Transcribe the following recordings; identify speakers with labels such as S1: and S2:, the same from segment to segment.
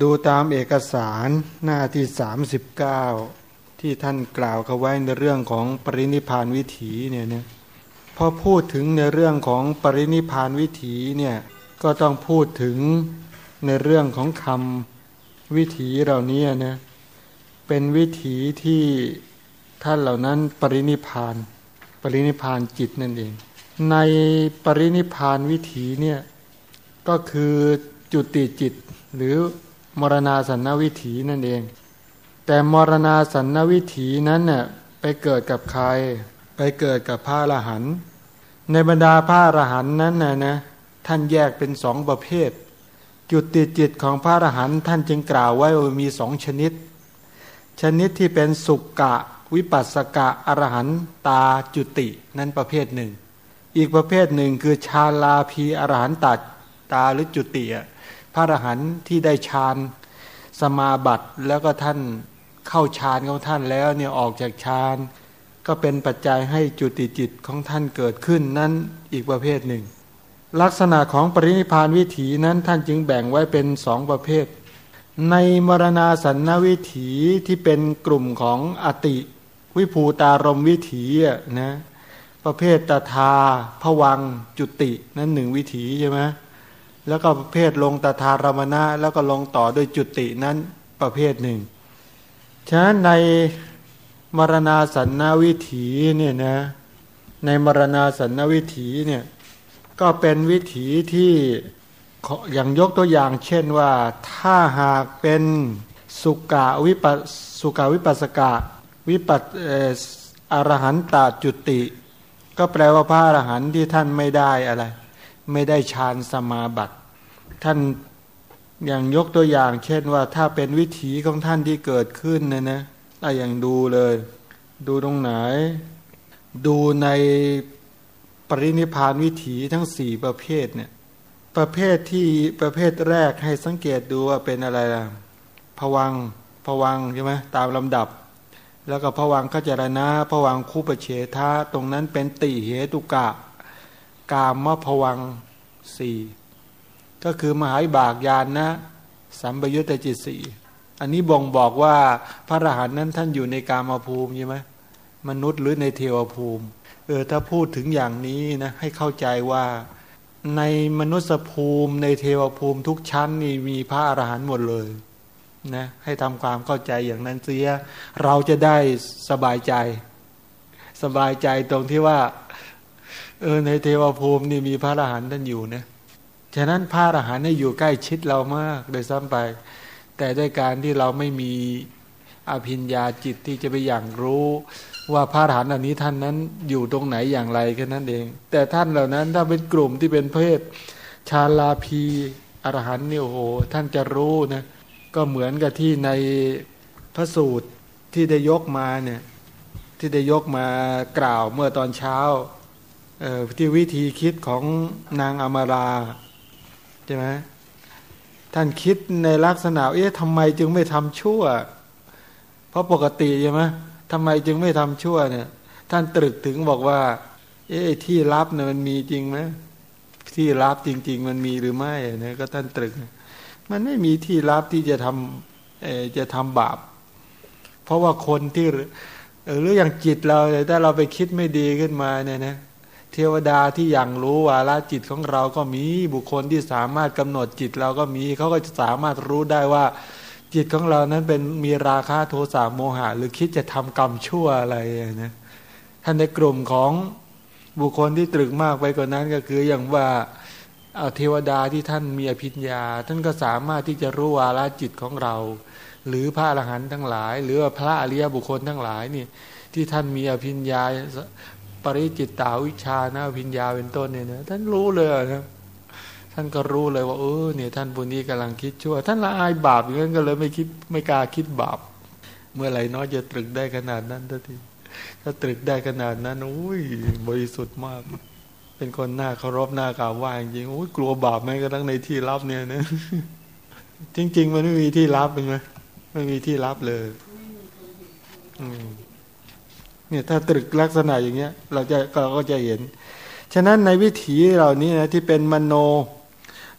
S1: ดูตามเอกสารหน้าที่ 39 ที่ท่านกล่าวเขาไว้ในเรื่องของปรินิพานวิถีเนี่ยนะพอพูดถึงในเรื่องของปรินิพานวิถีเนี่ยก็ต้องพูดถึงในเรื่องของคำวิถีเหล่านี้นะเป็นวิถีที่ท่านเหล่านั้นปรินิพาน ปรินิพานจิตนั่นเอง ในปรินิพานวิถีเนี่ยก็คือจุติจิตหรือ มรณาสันนวิถีนั่นเอง แต่มรณาสันนวิถีนั้นเน่ยไปเกิดกับใคร ไปเกิดกับพระอรหันต์ในบรรดาพระอรหันต์นั้นนะนะท่านแยกเป็นสองประเภท จุดติดจิตของพระอรหันต์ท่านจึงกล่าวไว้ว่ามีสองชนิด ชนิดที่เป็นสุกกะวิปัสสกะอรหันตาจุตินั้นประเภทหนึ่ง อีกประเภทหนึ่งคือชาลาภีอรหันตัดตาหรือจุติ พระอรหันต์ที่ได้ฌานสมาบัติแล้วก็ท่านเข้าฌานของท่านแล้วเนี่ยออกจากฌานก็เป็นปัจจัยให้จุติจิตของท่านเกิดขึ้นนั้นอีกประเภทหนึ่ง ลักษณะของปรินิพานวิถีนั้นท่านจึงแบ่งไว้เป็นสองประเภท ในมรณาสันนวิถีที่เป็นกลุ่มของอติวิภูตารมวิถีนะประเภทตถาผวังจุติ นั้นหนึ่งวิถีใช่ไหม แล้วก็ประเภทลงตถารมณะแล้วก็ลงต่อด้วยจุตินั้นประเภทหนึ่ง ฉะนั้นในมรณาสันนวิถีเนี่ยนะในมรณาสันนวิถีเนี่ยก็เป็นวิถีที่อย่างยกตัวอย่าง เช่นว่าถ้าหากเป็นสุกาวิปัสุกาวิปัสสกะวิปัสอรหันตาจุติ ก็แปลว่าพระอรหันต์ที่ท่านไม่ได้อะไร ไม่ได้ฌานสมาบัติ ท่านอย่างยกตัวอย่าง เช่นว่าถ้าเป็นวิถีของท่านที่เกิดขึ้นนะนะอะอย่างดูเลย ดูตรงไหน ดูในปรินิพานวิถีทั้งสี่ประเภทเนี่ยประเภทที่ประเภทแรกให้สังเกตดูว่าเป็นอะไรล่ะผวังผวังใช่ไหมตามลำดับ แล้วก็ผวังขจารณะผวังคู่ประเฉทาตรงนั้นเป็นติเหตุกะ กามผวังสี่ก็คือมหาบากยานนะ สัมปยุตจิตสี่อันนี้บ่งบอกว่าพระอรหันต์นั้นท่านอยู่ในกามาภูมิใช่ไหมมนุษย์หรือในเทวภูมิ เออถ้าพูดถึงอย่างนี้นะให้เข้าใจว่าในมนุษยภูมิในเทวภูมิทุกชั้นนี่มีพระอรหันต์หมดเลยนะให้ทำความเข้าใจอย่างนั้นเสีย เราจะได้สบายใจ สบายใจตรงที่ว่า เออในเทวภูมินี่มีพระอรหันต์ท่านอยู่นะฉะนั้นพระอรหันต์นี่อยู่ใกล้ชิดเรามากโดยซ้ำไป แต่ด้วยการที่เราไม่มีอภิญญาจิตที่จะไปอย่างรู้ว่าพระอรหันต์อันนี้ท่านนั้นอยู่ตรงไหนอย่างไรแค่นั้นเอง แต่ท่านเหล่านั้นถ้าเป็นกลุ่มที่เป็นเพศชาลาพีอรหันต์นี่โอ้โหท่านจะรู้นะก็เหมือนกับที่ในพระสูตรที่ได้ยกมาเนี่ยที่ได้ยกมากล่าวเมื่อตอนเช้า ที่วิธีคิดของนางอมาราใช่ไหมท่านคิดในลักษณะเอ๊ะทำไมจึงไม่ทำชั่ว เพราะปกติใช่ไหมทำไมจึงไม่ทำชั่วเนี่ย ท่านตรึกถึงบอกว่า เอ๊ะที่รับเนี่ยมันมีจริงไหมที่รับจริง ๆ มันมีหรือไม่เนี่ยก็ท่านตรึก มันไม่มีที่รับที่จะทำเอจะทำบาป เพราะว่าคนที่หรืออย่างจิตเราถ้าเราไปคิดไม่ดีขึ้นมาเนี่ยนะ เทวดาที่ยังรู้วาละจิตของเราก็มีบุคคลที่สามารถกำหนดจิตเราก็มีเขาก็จะสามารถรู้ได้ว่า จิตของเรานั้นเป็นมีราคะโทสะโมหะ หรือคิดจะทำกรรมชั่วอะไรนะท่านในกลุ่มของบุคคลที่ตรึกมากไปกว่านั้นก็คืออย่างว่าเทวดาที่ท่านมีอภิญญา ท่านก็สามารถที่จะรู้วาละจิตของเรา หรือพระอรหันต์ทั้งหลาย หรือพระอริยบุคคลทั้งหลายนี่ที่ท่านมีอภิญญา ปริจิตตาวิชานะพิญญาเป็นต้นเนี่ยนะท่านรู้เลยนะท่านก็รู้เลยว่าเออเนี่ย ท่านบุญนี้กำลังคิดชั่ว ท่านละอายบาปอย่างนั้นก็เลยไม่คิดไม่กล้าคิดบาป เมื่อไหร่น้อยจะตรึกได้ขนาดนั้นทันทีถ้าตรึกได้ขนาดนั้นอุ้ยบริสุทธิ์มาก เป็นคนหน้าเคารพหน้ากราบไหว้จริงอุ้ยกลัวบาปแม้กระทั่งในที่รับเนี่ยนะจริง ๆ มันไม่มีที่รับเป็นไหมไม่มีที่รับเลย อืม เนี่ยถ้าตรึกลักษณะอย่างเงี้ย เราจะเราก็จะเห็น ฉะนั้นในวิถีเหล่านี้นะที่เป็นมโน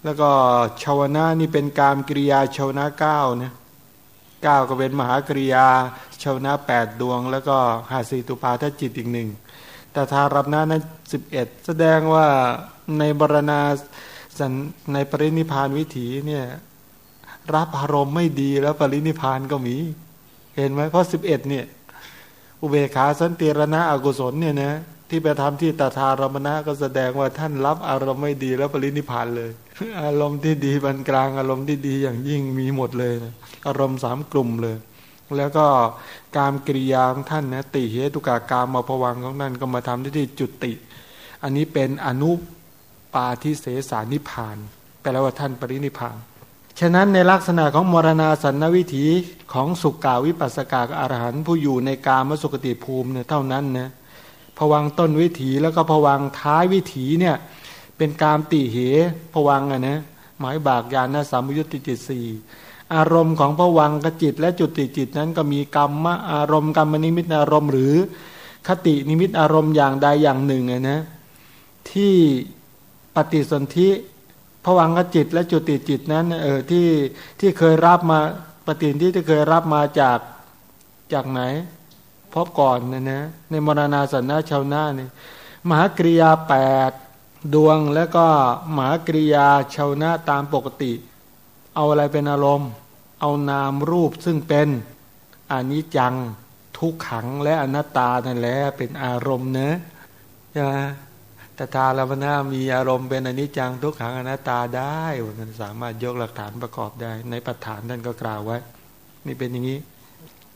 S1: แล้วก็ชาวนะนี่เป็นการกิริยาชาวนะเก้านะเก้าก็เป็นมหากริยาชาวนะแปดดวง แล้วก็หาสีตุปาทจิตอีกหนึ่งแต่ทารับนะนั้นสิบเอ็ดแสดงว่าในบรณาสันในปรินิพานวิถีเนี่ยรับอารมณ์ไม่ดีแล้วปรินิพานก็มี เห็นไหมเพราะสิบเอ็ดเนี่ย อุเบกขาสันติรณะอกุศลเนี่ยนะที่ไปทำที่ตถารมณะก็แสดงว่าท่านรับอารมณ์ไม่ดีแล้วปรินิพานเลย อารมณ์ที่ดีบรรกลางอารมณ์ที่ดีอย่างยิ่งมีหมดเลยนะอารมณ์สามกลุ่มเลย แล้วก็การกิริยาของท่านนะติเหตุกากามมาผวังของนั่นก็มาทำที่ที่จุติ อันนี้เป็นอนุปาทิเสสานิพานแปลว่าท่านปรินิพาน ฉะนั้นในลักษณะของมรณาสันนวิถีของสุกาวิปัสสกาอรหันผู้อยู่ในกามสุกติภูมิเนี่ยเท่านั้นนะผวังต้นวิถีแล้วก็ผวังท้ายวิถีเนี่ยเป็นกามติเหผวังอะนะหมายบากยานนะสามุยุติจิตสี่อารมณ์ของผวังกจิต และจุติจิตนั้นก็มีกรรมอารมณ์กรรมนิมิตอารมณ์ หรือคตินิมิตอารมณ์อย่างใดอย่างหนึ่งอะนะที่ปฏิสนธิ ผวังกจิตและจุติจิตนั้นเออที่ที่เคยรับมาปฏิที่ที่เคยรับมาจากจากไหนพบก่อนนะนะในมรณาสันนาชาวนาเนี่ยมหากริยาแปดดวงแล้วก็มหากริยาชาวนาตามปกติ เอาอะไรเป็นอารมณ์ เอานามรูปซึ่งเป็นอนิจจังทุกขังและอนัตตานั่นแหละเป็นอารมณ์เนะใช่ไหม ต่ทาลวนามีอารมณ์เป็นอนิจจังทุกขังอนัตตาได้มันสามารถยกหลักฐานประกอบได้ ในปัจฐานท่านก็กล่าวไว้ นี่เป็นอย่างนี้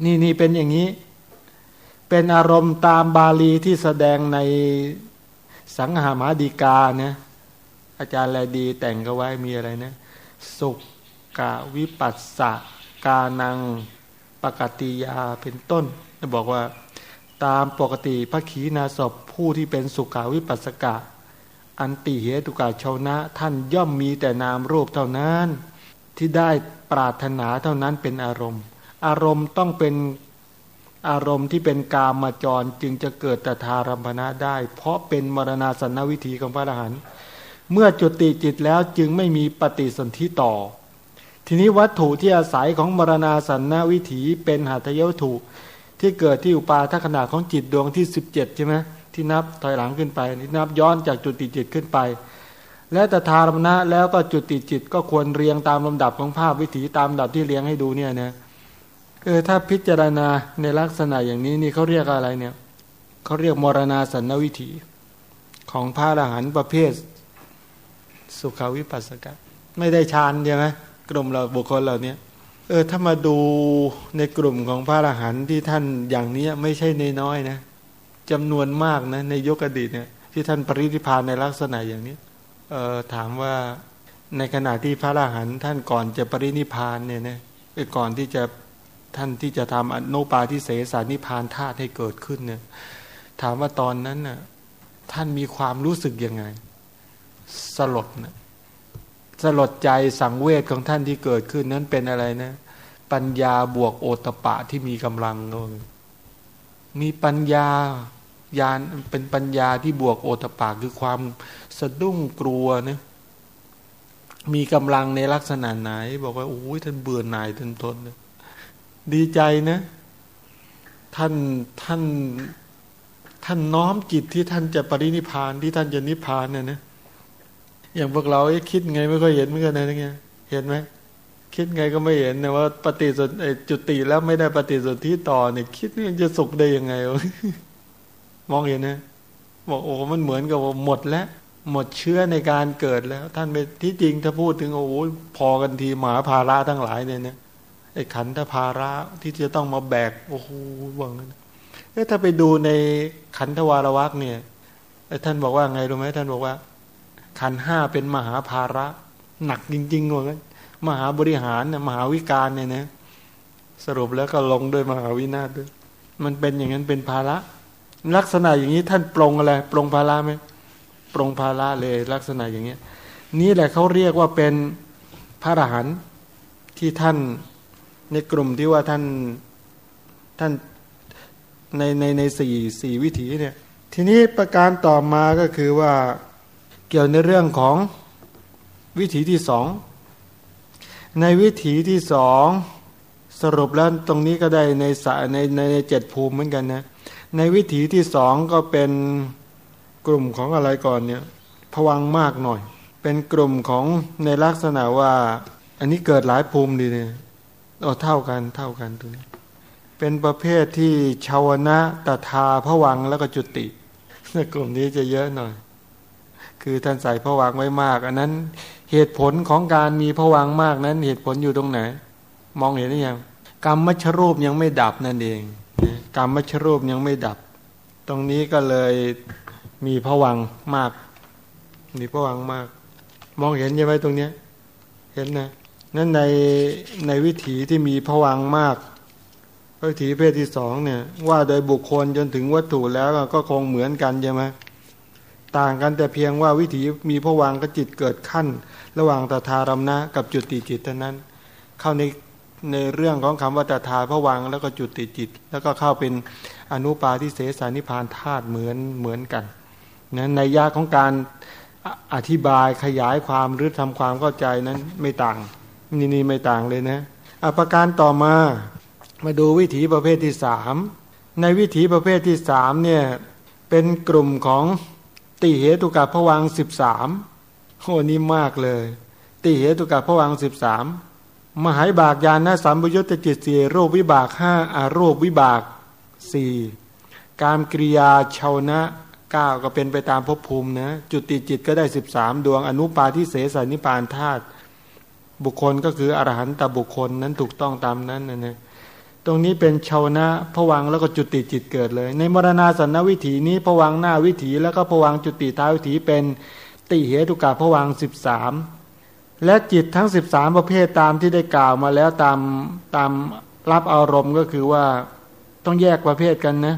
S1: นี่นี่เป็นอย่างนี้ เป็นอารมณ์ตามบาลีที่แสดงในสังหามาดีกาเนี่ยอาจารย์แลดีแต่งก็ไว้มีอะไรนะ สุกกะวิปัสสะกานังปกติยาเป็นต้นบอกว่า ตามปกติพระขีณาสพผู้ที่เป็นสุขาวิปัสสกะ อันติเหตุกาชาวนะ ท่านย่อมมีแต่นามรูปเท่านั้น ที่ได้ปรารถนาเท่านั้นเป็นอารมณ์ อารมณ์ต้องเป็นอารมณ์ที่เป็นกามมาจรจึงจะเกิดตถารมณะได้ เพราะเป็นมรณาสันนวิธีของพระอรหันต์เมื่อจุติจิตแล้วจึงไม่มีปฏิสนธิต่อ ทีนี้วัตถุที่อาศัยของมรณาสันนวิถีเป็นหัตถยวัตถุ ที่เกิดที่อุปาทัขณะของจิตดวงที่สิบเจ็ดใช่ไหมที่นับถอยหลังขึ้นไปนี่นับย้อนจากจุติจิตขึ้นไป และตถารมณะแล้วก็จุติจิตก็ควรเรียงตามลำดับของภาพวิถีตามลำดับที่เรียงให้ดูเนี่ยนะเออถ้าพิจารณาในลักษณะอย่างนี้นี่เขาเรียกอะไรเนี่ยเขาเรียกมรณาสันนวิถีของพระอรหันต์ประเภท สุขาวิปัสสกะไม่ได้ฌานใช่ไหมกลุ่มเราบุคคลเหล่านี้ เออถ้ามาดูในกลุ่มของพระอรหันต์ที่ท่านอย่างนี้ไม่ใช่ในน้อยนะจำนวนมากนะในยุคอดีตเนี่ยที่ท่านปริธิพานในลักษณะอย่างนี้เออถามว่าในขณะที่พระอรหันต์ท่านก่อนจะปรินิพานเนี่ยนะก่อนที่จะท่านที่จะทำอนุปาทิเสสานิพานธาตุให้เกิดขึ้นเนี่ยถามว่าตอนนั้นน่ะท่านมีความรู้สึกยังไง สลดนะ สลดใจสังเวชของท่านที่เกิดขึ้นนั้นเป็นอะไรนะ ปัญญาบวกโอตปะที่มีกำลังมีปัญญาญาณเป็นปัญญาที่บวกโอตปะคือความสะดุ้งกลัวนะมีกำลังในลักษณะไหน บอกว่าโอ้ยท่านเบื่อหน่ายท่านทนนะดีใจนะ ท่านท่านท่านน้อมจิตที่ท่านจะปรินิพานที่ท่านจะนิพานเนี่ยนะ อย่างพวกเราคิดไงไม่ค่อยเห็นเหมือนกันนะเนี่ยเห็นไหมคิดไงก็ไม่เห็นนะว่าปฏิสนจุติแล้วไม่ได้ปฏิสนธิต่อเนี่ยคิดนี่จะสุขได้ยังไง มองเห็นนะบอกโอ้มันเหมือนกับหมดแล้ว หมดเชื้อในการเกิดแล้ว ท่านไปที่จริงถ้าพูดถึงโอ้พอกันทีหมาภาระทั้งหลายเนี่ยนะไอ้ขันธภาระที่จะต้องมาแบกโอ้โหว่างนั้นเอ๊ะถ้าไปดูในขันธวารวักเนี่ยท่านบอกว่าไงรู้ไหมท่านบอกว่า ขันห้าเป็นมหาภาระ หนักจริงๆว่างั้นมหาบริหารเนี่ยมหาวิการเนี่ยนะสรุปแล้วก็ลงด้วยมหาวินาศด้วย มันเป็นอย่างนั้นเป็นภาระ ลักษณะอย่างนี้ท่านปรงอะไรปรงภาระไหมปรงภาระเลยลักษณะอย่างเงี้ยนี่แหละเขาเรียกว่าเป็นพระอรหันต์ที่ท่านในกลุ่มที่ว่าท่านท่านในในในสี่สี่วิถีเนี่ย ทีนี้ประการต่อมาก็คือว่า เกี่ยวในเรื่องของวิถีที่สองในวิถีที่สองสรุปแล้วตรงนี้ก็ได้ในสในในเจ็ดภูมิเหมือนกันนะในวิถีที่สองก็เป็นกลุ่มของอะไรก่อนเนี่ยผวังมากหน่อย เป็นกลุ่มของในลักษณะว่า อันนี้เกิดหลายภูมิดีเนี่ยเอาเท่ากันเท่ากันตรงนี้เป็นประเภทที่ชาวนะตถาผวังแล้วก็จุติกลุ่มนี้จะเยอะหน่อย คือท่านใส่ผวังไว้มาก อันนั้นเหตุผลของการมีผวังมากนั้น เหตุผลอยู่ตรงไหน มองเห็นหรือยังกรรมมัชรูปยังไม่ดับนั่นเองกรรมมัชรูปยังไม่ดับ ตรงนี้ก็เลยมีผวังมาก มีผวังมาก มองเห็นใช่ไหมตรงเนี้ย เห็นนะนั่นในในวิถีที่มีผวังมากวิถีเพศที่สองเนี่ย ว่าโดยบุคคลจนถึงวัตถุแล้วก็คงเหมือนกันใช่ไหม ต่างกันแต่เพียงว่าวิถีมีผวังกับจิตเกิดขั้น ระหว่างตถารมนะกับจุติจิตเท่านั้น เข้าในในเรื่องของคำว่าตถาผวังแล้วก็จุติจิต แล้วก็เข้าเป็นอนุปาทิเสสานิพานธาตุเหมือนเหมือนกันนะในยาของการอธิบายขยายความหรือทำความเข้าใจนั้นไม่ต่างนี่นี่ไม่ต่างเลยนะอปการต่อมามาดูวิถีประเภทที่สามในวิถีประเภทที่สามเนี่ยเป็นกลุ่มของ ติเหตุกับผวังสิบสามโหนี่มากเลย ติเหตุกับผวังสิบสามมหายบากยานนะสัมบุยุตจิตสี่รูปวิบากห้าอารูปวิบากสี่การกริยาชาวนะเก้าก็เป็นไปตามภพภูมินะจุติจิตก็ได้สิบสามดวงอนุปาทิเสสนิปานธาตุบุคคลก็คืออรหันตบุคคลนั้นถูกต้องตามนั้นนะเนี่ย ตรงนี้เป็นชาวนะผวังแล้วก็จุติจิตเกิดเลย ในมรณาสันนวิถีนี้ผวังหน้าวิถีแล้วก็ผวังจุติท้ายวิถีเป็นติเหตุกาผวังสิบสามและจิตทั้งสิบสามประเภทตามที่ได้กล่าวมาแล้วตามตามรับอารมณ์ก็คือว่าต้องแยกประเภทกันนะ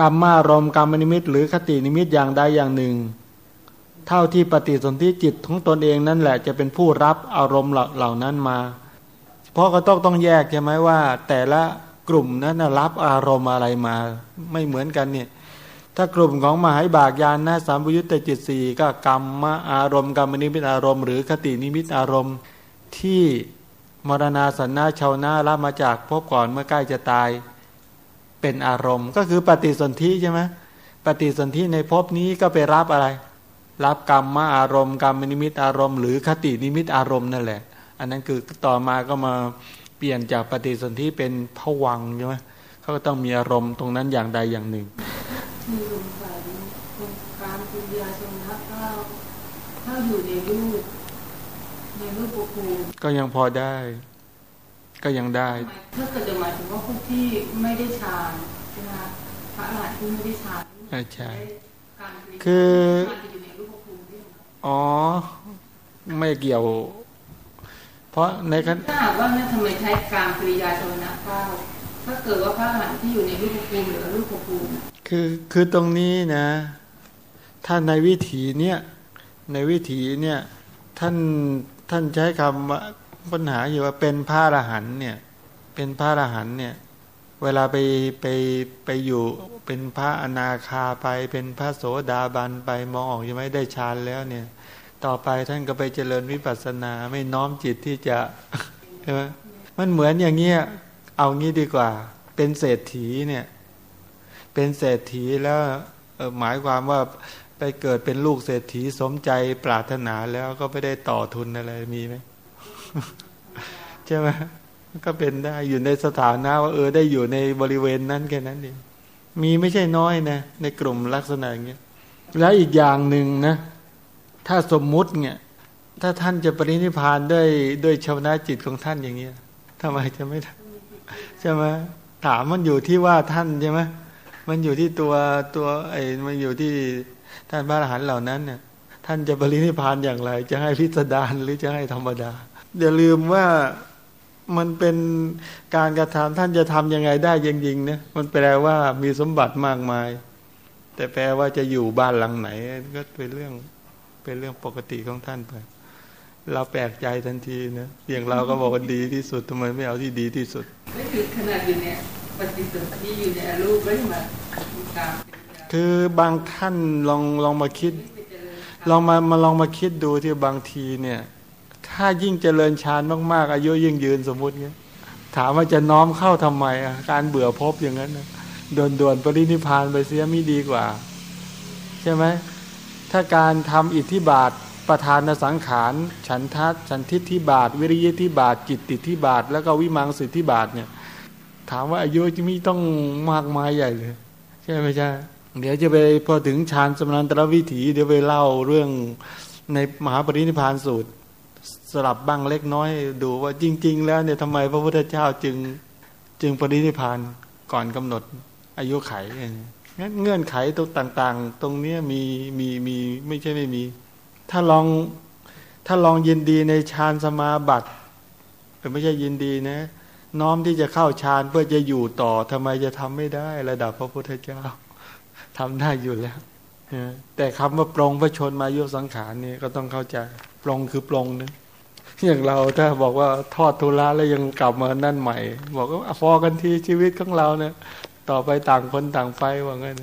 S1: กรรมารมกรรมนิมิต หรือคตินิมิตอย่างใดอย่างหนึ่ง เท่าที่ปฏิสนธิจิตของตนเองนั่นแหละจะเป็นผู้รับอารมณ์เหล่านั้นมา เพราะก็ต้องต้องแยกใช่ไหมว่า แต่ละกลุ่มนั้นรับอารมณ์อะไรมาไม่เหมือนกันเนี่ยถ้ากลุ่มของมหายบากยานนะสามบุยุตจิตสี่ก็กรรมมาอารมณ์กรรมนิมิตอารมณ์หรือคตินิมิตอารมณ์ที่มรณาสันนาชาวนารับมาจากพบก่อนเมื่อใกล้จะตายเป็นอารมณ์ ก็คือปฏิสนธิใช่ไหมปฏิสนธิในภพนี้ก็ไปรับอะไร รับกรรมมาอารมณ์กรรมนิมิตอารมณ์หรือคตินิมิตอารมณ์นั่นแหละ อันนั้นคือต่อมาก็มาเปลี่ยนจากปฏิสนธิเป็นผวังใช่ไหมเขาก็ต้องมีอารมณ์ตรงนั้นอย่างใดอย่างหนึ่ง
S2: มีสงสัยการกินยาชนะข้าวถ้าอยู่ในรูปในรูปปุภู
S1: ก็ยังพอได้ ก็ยังได้
S2: ถ้าเกิดจะหมายถึงว่าพวกที่ไม่ได้ฌานใช่ไหมพระอรหันต์ที่ไม่ได้ฌาน
S1: ใช่คืออ๋อ ไม่เกี่ยว เพราะในขั้น
S2: ถ้าว่าเนี่ยทำไมใช้การปริยาชนะข้าวถ้าเกิดว่าพระอรหันต์ที่อยู่ในรูปภูมิหรือรูปภูมิ
S1: คือคือตรงนี้นะ ถ้าในวิถีเนี้ยในวิถีเนี่ยท่านท่านใช้คำปัญหาอยู่ว่าเป็นพระอรหันเนี่ยเป็นพระอรหันเนี่ยเวลาไปไปไปอยู่เป็นพระอนาคาไปเป็นพระโสดาบันไปมองออกยังไม่ได้ฌานแล้วเนี่ย ต่อไปท่านก็ไปเจริญวิปัสสนาไม่น้อมจิตที่จะใช่ไหมมันเหมือนอย่างเงี้ยเอางี้ดีกว่า เป็นเศรษฐีเนี่ย เป็นเศรษฐีแล้วหมายความว่าไปเกิดเป็นลูกเศรษฐีสมใจปรารถนาแล้วก็ไม่ได้ต่อทุนอะไรมีไหมใช่ไหมก็เป็นได้อยู่ในสถานะว่าเออได้อยู่ในบริเวณนั้นแค่นั้นเองมีไม่ใช่น้อยนะในกลุ่มลักษณะอย่างเงี้ยแล้วอีกอย่างหนึ่งนะ ถ้าสมมุติเนี่ย ถ้าท่านจะปรินิพานด้วยด้วยชาวนาจิตของท่านอย่างเงี้ยทำไมจะไม่ใช่ไหมถามมันอยู่ที่ว่าท่านใช่ไหมมันอยู่ที่ตัวตัวไอ้มันอยู่ที่ท่านพระอรหันต์เหล่านั้นเนี่ยท่านจะบริณิพานอย่างไร จะให้พิสดารหรือจะให้ธรรมดาอย่าลืมว่ามันเป็นการกระทำท่านจะทํำยังไงได้จริงๆเนี่ยมันแปลว่ามีสมบัติมากมาย แต่แปลว่าจะอยู่บ้านหลังไหน ก็เป็นเรื่อง เป็นเรื่องปกติของท่านไป เราแปลกใจทันทีนะอย่างเราก็บอกว่าดีที่สุดทำไมไม่เอาที่ดีที่สุด
S2: ไม่ถึงขนาดอยู่เนี่ยปฏิสนธิอยู่ในรูปไม่มา
S1: คือบางท่านลองลองมาคิด ลองมามาลองมาคิดดูที่บางทีเนี่ย ถ้ายิ่งเจริญฌานมากๆ อายุยิ่งยืนสมมุติเงี้ยถามว่าจะน้อมเข้าทำไมอะการเบื่อพบอย่างนั้นนะด่วนๆปรินิพานไปเสียไม่ดีกว่า ใช่ไหม ถ้าการทำอิทธิบาทประธานสังขาร ฉันทัศฉันทิฏฐิบาท วิริยะทิบาทจิตติทิบาท แล้วก็วิมังสิทธิบาทเนี่ย ถามว่าอายุจะม่ต้องมากมายใหญ่เลยใช่ไหมใช่เดี๋ยวจะไปพอถึงฌานสมนันตรวิถี เดี๋ยวไปเล่าเรื่องในมหาปรินิพานสูตร สลับบ้างเล็กน้อย ดูว่าจริง ๆ แล้วเนี่ยทำไมพระพุทธเจ้าจึงจึงปรินิพานก่อนกำหนดอายุไขงั้ เงื่อนไขตรงต่าง ๆ ตรงนี้มีมีมีไม่ใช่ไม่มี ถ้าลองถ้าลองยินดีในฌานสมาบัติไม่ใช่ยินดีนะ น้อมที่จะเข้าฌานเพื่อจะอยู่ต่อทำไมจะทำไม่ได้ ระดับพระพุทธเจ้าทำได้อยู่แล้วแต่คำว่าปรงพระชนมายุสังขารนี่ก็ต้องเข้าใจปรงคือปรงนะอย่างเราถ้าบอกว่าทอดทุระแล้วยังกลับมานั่นใหม่ บอกว่าฟอกันทีชีวิตของเราเนี่ย ต่อไปต่างคนต่างไปว่างั้น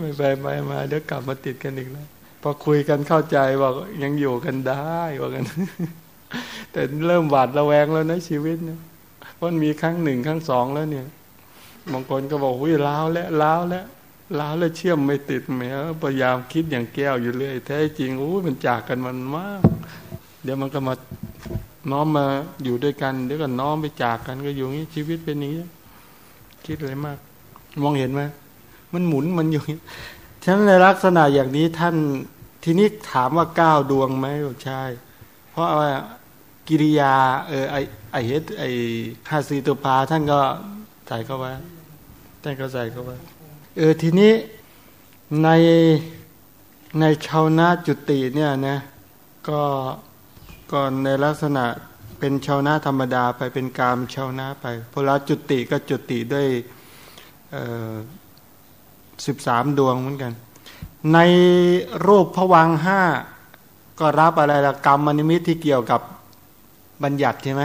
S1: ไม่ไปไปมาเดี๋ยวกลับมาติดกันอีกแล้วพอคุยกันเข้าใจบอกยังอยู่กันได้ว่างั้นแต่เริ่มหวาดระแวงแล้วนะชีวิตเนี่ยเพราะมีครั้งหนึ่งครั้งสองแล้วเนี่ยบางคนก็บอกวิ่ล้าวแล้วล้าวแล้วล้าวแล้วเชื่อมไม่ติดแม้พยายามคิดอย่างแก้วอยู่เรื่อยแท้จริงโอ้ยมันจากกันมันมาก เดี๋ยวมันก็มาน้อมมาอยู่ด้วยกัน เดี๋ยวก็น้อมไปจากกันก็อยู่นี้ชีวิตเป็นอย่างนี้ คิดอะไรมาก มองเห็นไหมมันหมุนมันอยู่ฉะนั้นในลักษณะอย่างนี้ท่านทีนี้ถามว่าก้าวดวงไหมใช่ เพราะว่ากิริยา เออไอไอเฮตไอฮาสีตุปาท่านก็ใส่เข้าไว้ท่านก็ใส่เข้าไว้เออทีนี้ในในชาวนาจุติเนี่ยนะก็ก่อนในลักษณะ เป็นชาวนาธรรมดาไปเป็นกามชาวนาไปพละจุติก็จุติด้วยสิบสามดวงเหมือนกัน ในรูปผวังห้าก็รับอะไรละกรรมมนิมิตที่เกี่ยวกับบัญญัติใช่ไหม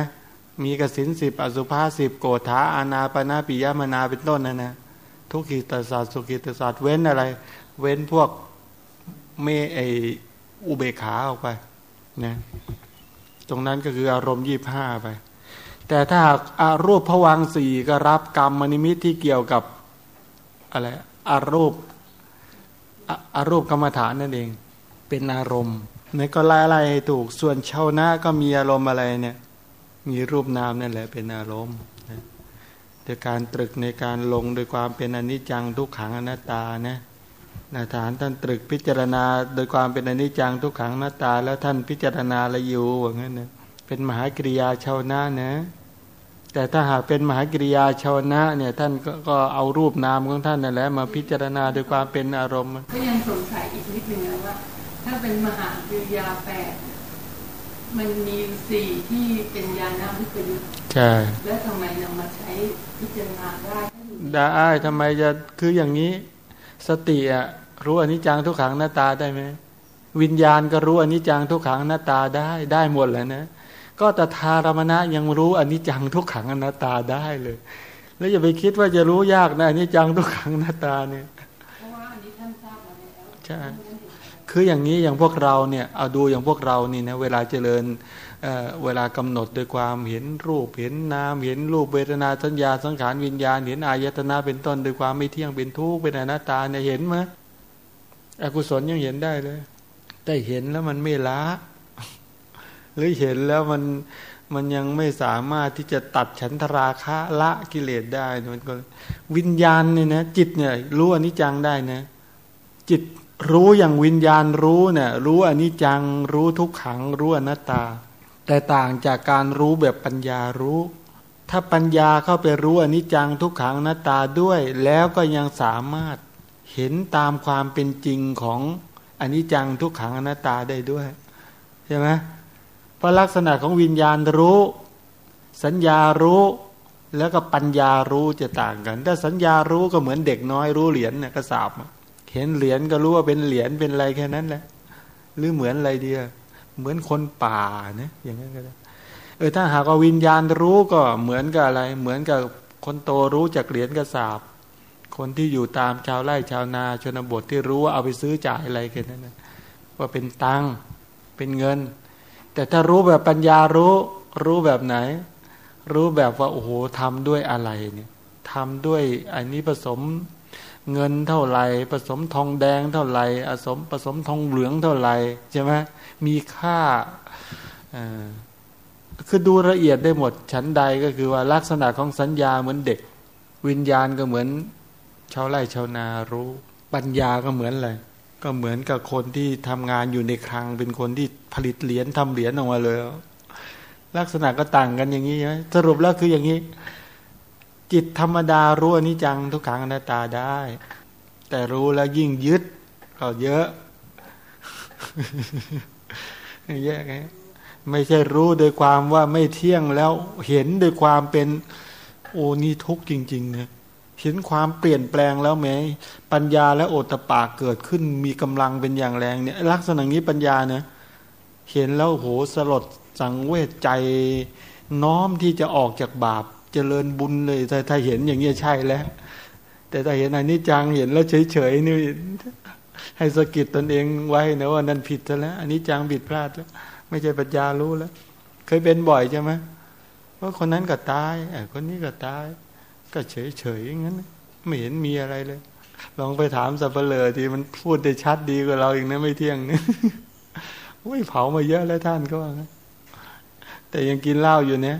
S1: มีกสินสิบอสุภาสิบโกธาอาณาปนาปิยมนาเป็นต้นนะนะทุกขีตศาสตร์สุขีตศาสตร์เว้นอะไร เว้นพวกเมไออุเบขาออกไปนะ ตรงนั้นก็คืออารมณ์ยี่ห้าไป แต่ถ้าอารูปผวังสี่ก็รับกรรมมนิมิตที่เกี่ยวกับอะไรอารูปอารูปกรรมฐานนั่นเอง เป็นอารมณ์นี่ก็ไล่ไล่ถูกส่วนชาวนะก็มีอารมณ์อะไรเนี่ย มีรูปนามนั่นแหละเป็นอารมณ์โดยการตรึกในการลงโดยความเป็นอนิจจังทุกขังอนัตตานะ นาฐานท่านตรึกพิจารณา โดยความเป็นอนิจจังทุกขังหน้าตา แล้วท่านพิจารณาละอยู่ว่างั้นนะเป็นมหากริยาชาวนะนะ แต่ถ้าหากเป็นมหากริยาชาวนะเนี่ยท่านก็เอารูปนามของท่านนั่นแหละมาพิจารณาโดยความเป็นอารมณ์
S2: ก็ยังสงสัยอีกนิดนึงนะว่า ถ้าเป็นมหากริยาแปดมันมีสี่ที่เป็นยานาวิปยุทธ์ใช่แล้วทำไมนำมาใช้พิจารณาได้
S1: ได้ทำไมจะคืออย่างนี้ สติอะรู้อนิจจังทุกขังหน้าตาได้ไหมวิญญาณก็รู้อนิจจังทุกขังหน้าตาได้ได้หมดแหละนะ ก็ตถารมณะยังรู้อนิจจังทุกขังหน้าตาได้เลย แล้วอย่าไปคิดว่าจะรู้ยากนะอนิจจังทุกขังหน้าตาเนี่ยเพราะว่าอันนี้ท่านทราบมาแล้วใช่คืออย่างนี้อย่างพวกเราเนี่ยเอาดูอย่างพวกเรานี่นะเวลาเจริญ เเวลากำหนดด้วยความเห็นรูปเห็นนามเห็นรูปเวทนาสัญญาสังขารวิญญาณเห็นอายตนะเป็นต้นด้วยความไม่เที่ยงเป็นทุกข์เป็นอนัตตาเนี่ยเห็นไหมอกุศลยังเห็นได้เลย แต่เห็นแล้วมันไม่ละหรือเห็นแล้วมันมันยังไม่สามารถที่จะตัดฉันทราคะละกิเลสได้มันก็วิญญาณเนี่ยนะจิตเนี่ยรู้อนิจจังได้นะจิตรู้อย่างวิญญาณรู้เนี่ยรู้อนิจจังรู้ทุกขังรู้อนัตตา แต่ต่างจากการรู้แบบปัญญารู้ ถ้าปัญญาเข้าไปรู้อนิจจังทุกขังอนัตตาด้วย แล้วก็ยังสามารถเห็นตามความเป็นจริงของอนิจจังทุกขังอนัตตาได้ด้วยใช่ไหมเพราะลักษณะของวิญญาณรู้ สัญญารู้แล้วก็ปัญญารู้จะต่างกัน ถ้าสัญญารู้ก็เหมือนเด็กน้อยรู้เหรียญเนี่ยก็สาบเห็นเหรียญก็รู้ว่าเป็นเหรียญเป็นอะไรแค่นั้นแหละหรือเหมือนอะไรเดียว เหมือนคนป่านะอย่างนั้นก็ได้เออถ้าหากว่าวิญญาณรู้ก็เหมือนกับอะไร เหมือนกับคนโตรู้จากเหรียญกระสาบคนที่อยู่ตามชาวไร่ชาวนาชนบทที่รู้ว่าเอาไปซื้อจ่ายอะไรกันนั่นนะว่าเป็นตังเป็นเงิน แต่ถ้ารู้แบบปัญญารู้รู้แบบไหน รู้แบบว่าโอ้โหทำด้วยอะไรเนี่ยทำด้วยอันนี้ผสมเงินเท่าไหร่ผสมทองแดงเท่าไหร่ผสมผสมทองเหลืองเท่าไหร่ใช่ไหม มีค่าคือดูละเอียดได้หมดชั้นใดก็คือว่าลักษณะของสัญญาเหมือนเด็ก วิญญาณก็เหมือนชาวไร่ชาวนารู้ ปัญญาก็เหมือนอะไรก็เหมือนกับคนที่ทำงานอยู่ในคลัง เป็นคนที่ผลิตเหรียญทำเหรียญออกมาเลย ลักษณะก็ต่างกันอย่างนี้ใช่ไหมสรุปแล้วคืออย่างนี้ จิตธรรมดารู้อนิจจังทุกขังอนัตตาได้ แต่รู้แล้วยิ่งยึดก็เยอะ เยอะไงไม่ใช่รู้โดยความว่าไม่เที่ยงแล้วเห็นโดยความเป็น โอ้นี่ทุกข์จริงๆเนี่ยเห็นความเปลี่ยนแปลงแล้วไหมปัญญาและโอตปาเกิดขึ้นมีกำลังเป็นอย่างแรงเนี่ย ลักษณะนี้ปัญญาเนี่ยเห็นแล้วโหสลดสังเวชใจน้อมที่จะออกจากบาปเจริญบุญเลยถ้าถ้าเห็นอย่างนี้ใช่แล้ว แต่ถ้าเห็นอันนี้จังเห็นแล้วเฉยๆนี่ ให้สกิดตนเองไว้นะว่านั่นผิดแล้วอันนี้จังผิดพลาดแล้ว ไม่ใช่ปัญญารู้แล้ว เคยเป็นบ่อยใช่ไหมว่าคนนั้นก็ตายคนนี้ก็ตาย ก็เฉยเฉยอย่างนั้น ไม่เห็นมีอะไรเลย ลองไปถามสับเปลือที่มันพูดได้ชัดดีกว่าเราอีกนะไม่เที่ยงนี่โอ้ยเผามาเยอะแล้วท่านก็ว่าแต่ยังกินเหล้าอยู่เนี่ย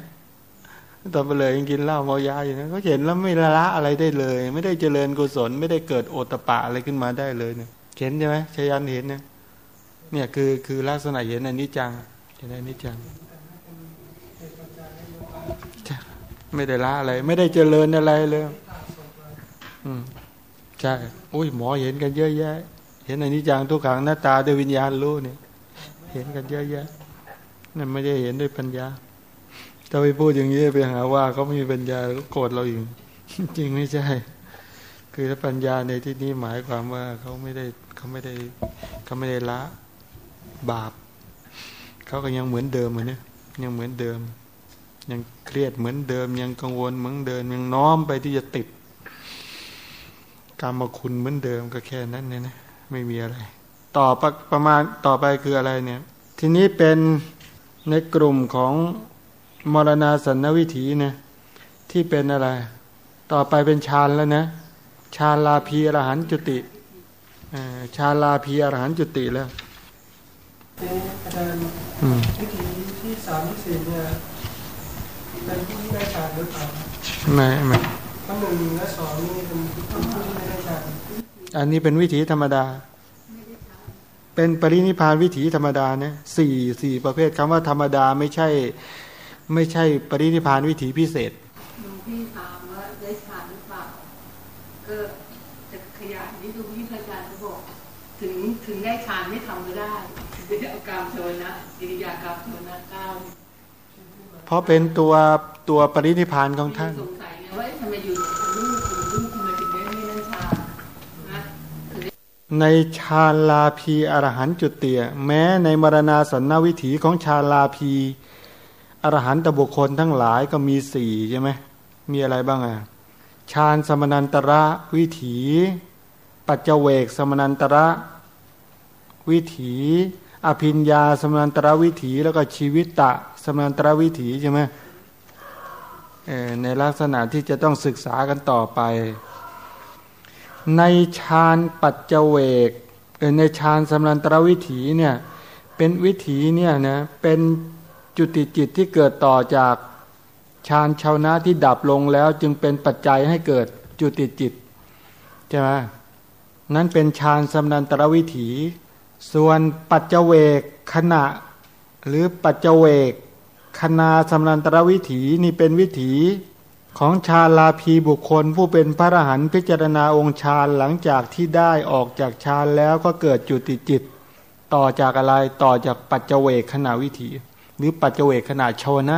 S1: ตอนไปเลยยังกินเหล้าเมายาอยู่นะก็เห็นแล้วไม่ละละอะไรได้เลย ไม่ได้เจริญกุศล ไม่ได้เกิดโอตปะอะไรขึ้นมาได้เลยเนี่ย เห็นใช่ไหมชยันเห็นเนี่ยเนี่ยคือคือลักษณะเห็นอันนี้จังเห็นอันนี้จังไม่ได้ละอะไร ไม่ได้เจริญอะไรเลยอืมใช่อุ้ยหมอเห็นกันเยอะแยะ เห็นอันนี้จังทุกขังหน้าตาด้วยวิญญาณรู้เนี่ย เห็นกันเยอะแยะนั่นไม่ได้เห็นด้วยปัญญาถ้าไปพูดอย่างนี้ไปหาว่าเขาไม่มีปัญญาก็โกรธเราอีกจริงไม่ใช่ คือถ้าปัญญาในที่นี้หมายความว่าเขาไม่ได้เขาไม่ได้เขาไม่ได้ละบาปเขาก็ยังเหมือนเดิมเหมือนนี้ยังเหมือนเดิม ยังเครียดเหมือนเดิม ยังกังวลเหมือนเดิมยังน้อมไปที่จะติดกรรมคุณเหมือนเดิมก็แค่นั้นเนี่ยนะไม่มีอะไร ต่อประมาณต่อไปคืออะไรเนี่ย ทีนี้เป็นในกลุ่มของมรณาสันนวิถีเนะที่เป็นอะไร ต่อไปเป็นฌานแล้วนะ ฌานลาภีอรหันจุติฌานลาภีอรหันจุติแล้วอาจารย์วิธีที่สามที่สี่เนี่ยเป็นผู้ที่ได้ฌานหรือเปล่าไม่ไม่ข้อหนึ่งและสองนี่เป็นผู้ที่ไม่ได้ฌานอันนี้เป็นวิถีธรรมดา เป็นปรินิพานวิถีธรรมดาเนี่ยสี่สี่ประเภทคำว่าธรรมดาไม่ใช่ ไม่ใช่ปรินิพานวิถีพิเศษ
S2: หลวงพี่ถามว่าได้ฌานหรือเปล่าก็จะขยายนี่ดูที่พระอาจารย์เขาบอก ถึงถึงได้ฌานไม่ทำไม่ได้เดี๋ยวกรรมโชนะกิริยากรรมโชนะเก้า
S1: เพราะเป็นตัวตัวปรินิพานของท่านในชาลาภีอรหันจุดเตียแม้ในมรณาสันนวิถีของชาลาภีอรหันตบุคคลทั้งหลายก็มีสี่ใช่ไหมมีอะไรบ้างอะฌานสมนันตระวิถี ปัจเจเวกสมนันตระ วิถี อภิญญาสมนันตรวิถีแล้วก็ชีวิตตะสมนันตรวิถีใช่ไหมในลักษณะที่จะต้องศึกษากันต่อไป ในฌานปัจเจเวกในฌานสมนันตรวิถีเนี่ยเป็นวิถีเนี่ยนะเป็นจุติจิตที่เกิดต่อจากฌานชาวนะที่ดับลงแล้วจึงเป็นปัจจัยให้เกิดจุติจิตใช่ไหมนั้นเป็นฌานสมนันตรวิถี ส่วนปัจเจเวกขณะ หรือปัจเจเวกคณาสำนันตรวิถีนี่เป็นวิถีของชาลาภีบุคคล ผู้เป็นพระอรหันต์พิจารณาองค์ฌานหลังจากที่ได้ออกจากฌานแล้วก็เกิดจุติจิต ต่อจากอะไรต่อจากปัจเจเวกขณะวิถี หรือปัจเจเวกขณะชาวนะ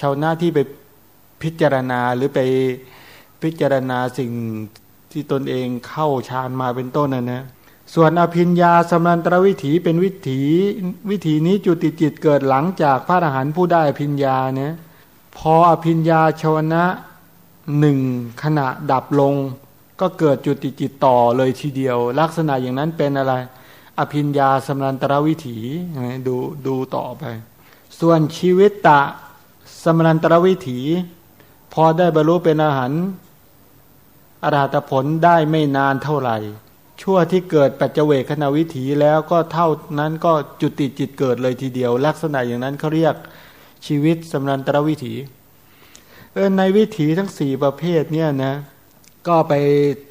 S1: ชาวนะที่ไปพิจารณาหรือไปพิจารณาสิ่งที่ตนเองเข้าฌานมาเป็นต้นนะนะ ส่วนอภิญญาสมันตรวิถีเป็นวิถีวิถีนี้จุติจิตเกิดหลังจากพระอรหันต์ผู้ได้อภิญญาเนี่ยพออภิญญาชวนะหนึ่งขณะดับลง ก็เกิดจุติจิตต่อเลยทีเดียว ลักษณะอย่างนั้นเป็นอะไร อภิญญาสมนันตรวิถีดูดูต่อไป ส่วนชีวิตตะสมนันตรวิถี พอได้บรรลุเป็นอาหารอรหัตผลได้ไม่นานเท่าไหร่ ชั่วที่เกิดปัจเจเวคขณวิถีแล้วก็เท่านั้นก็จุติจิตเกิดเลยทีเดียว ลักษณะอย่างนั้นเขาเรียกชีวิตสมนันตรวิถีเออในวิถีทั้งสี่ประเภทเนี่ยนะก็ไป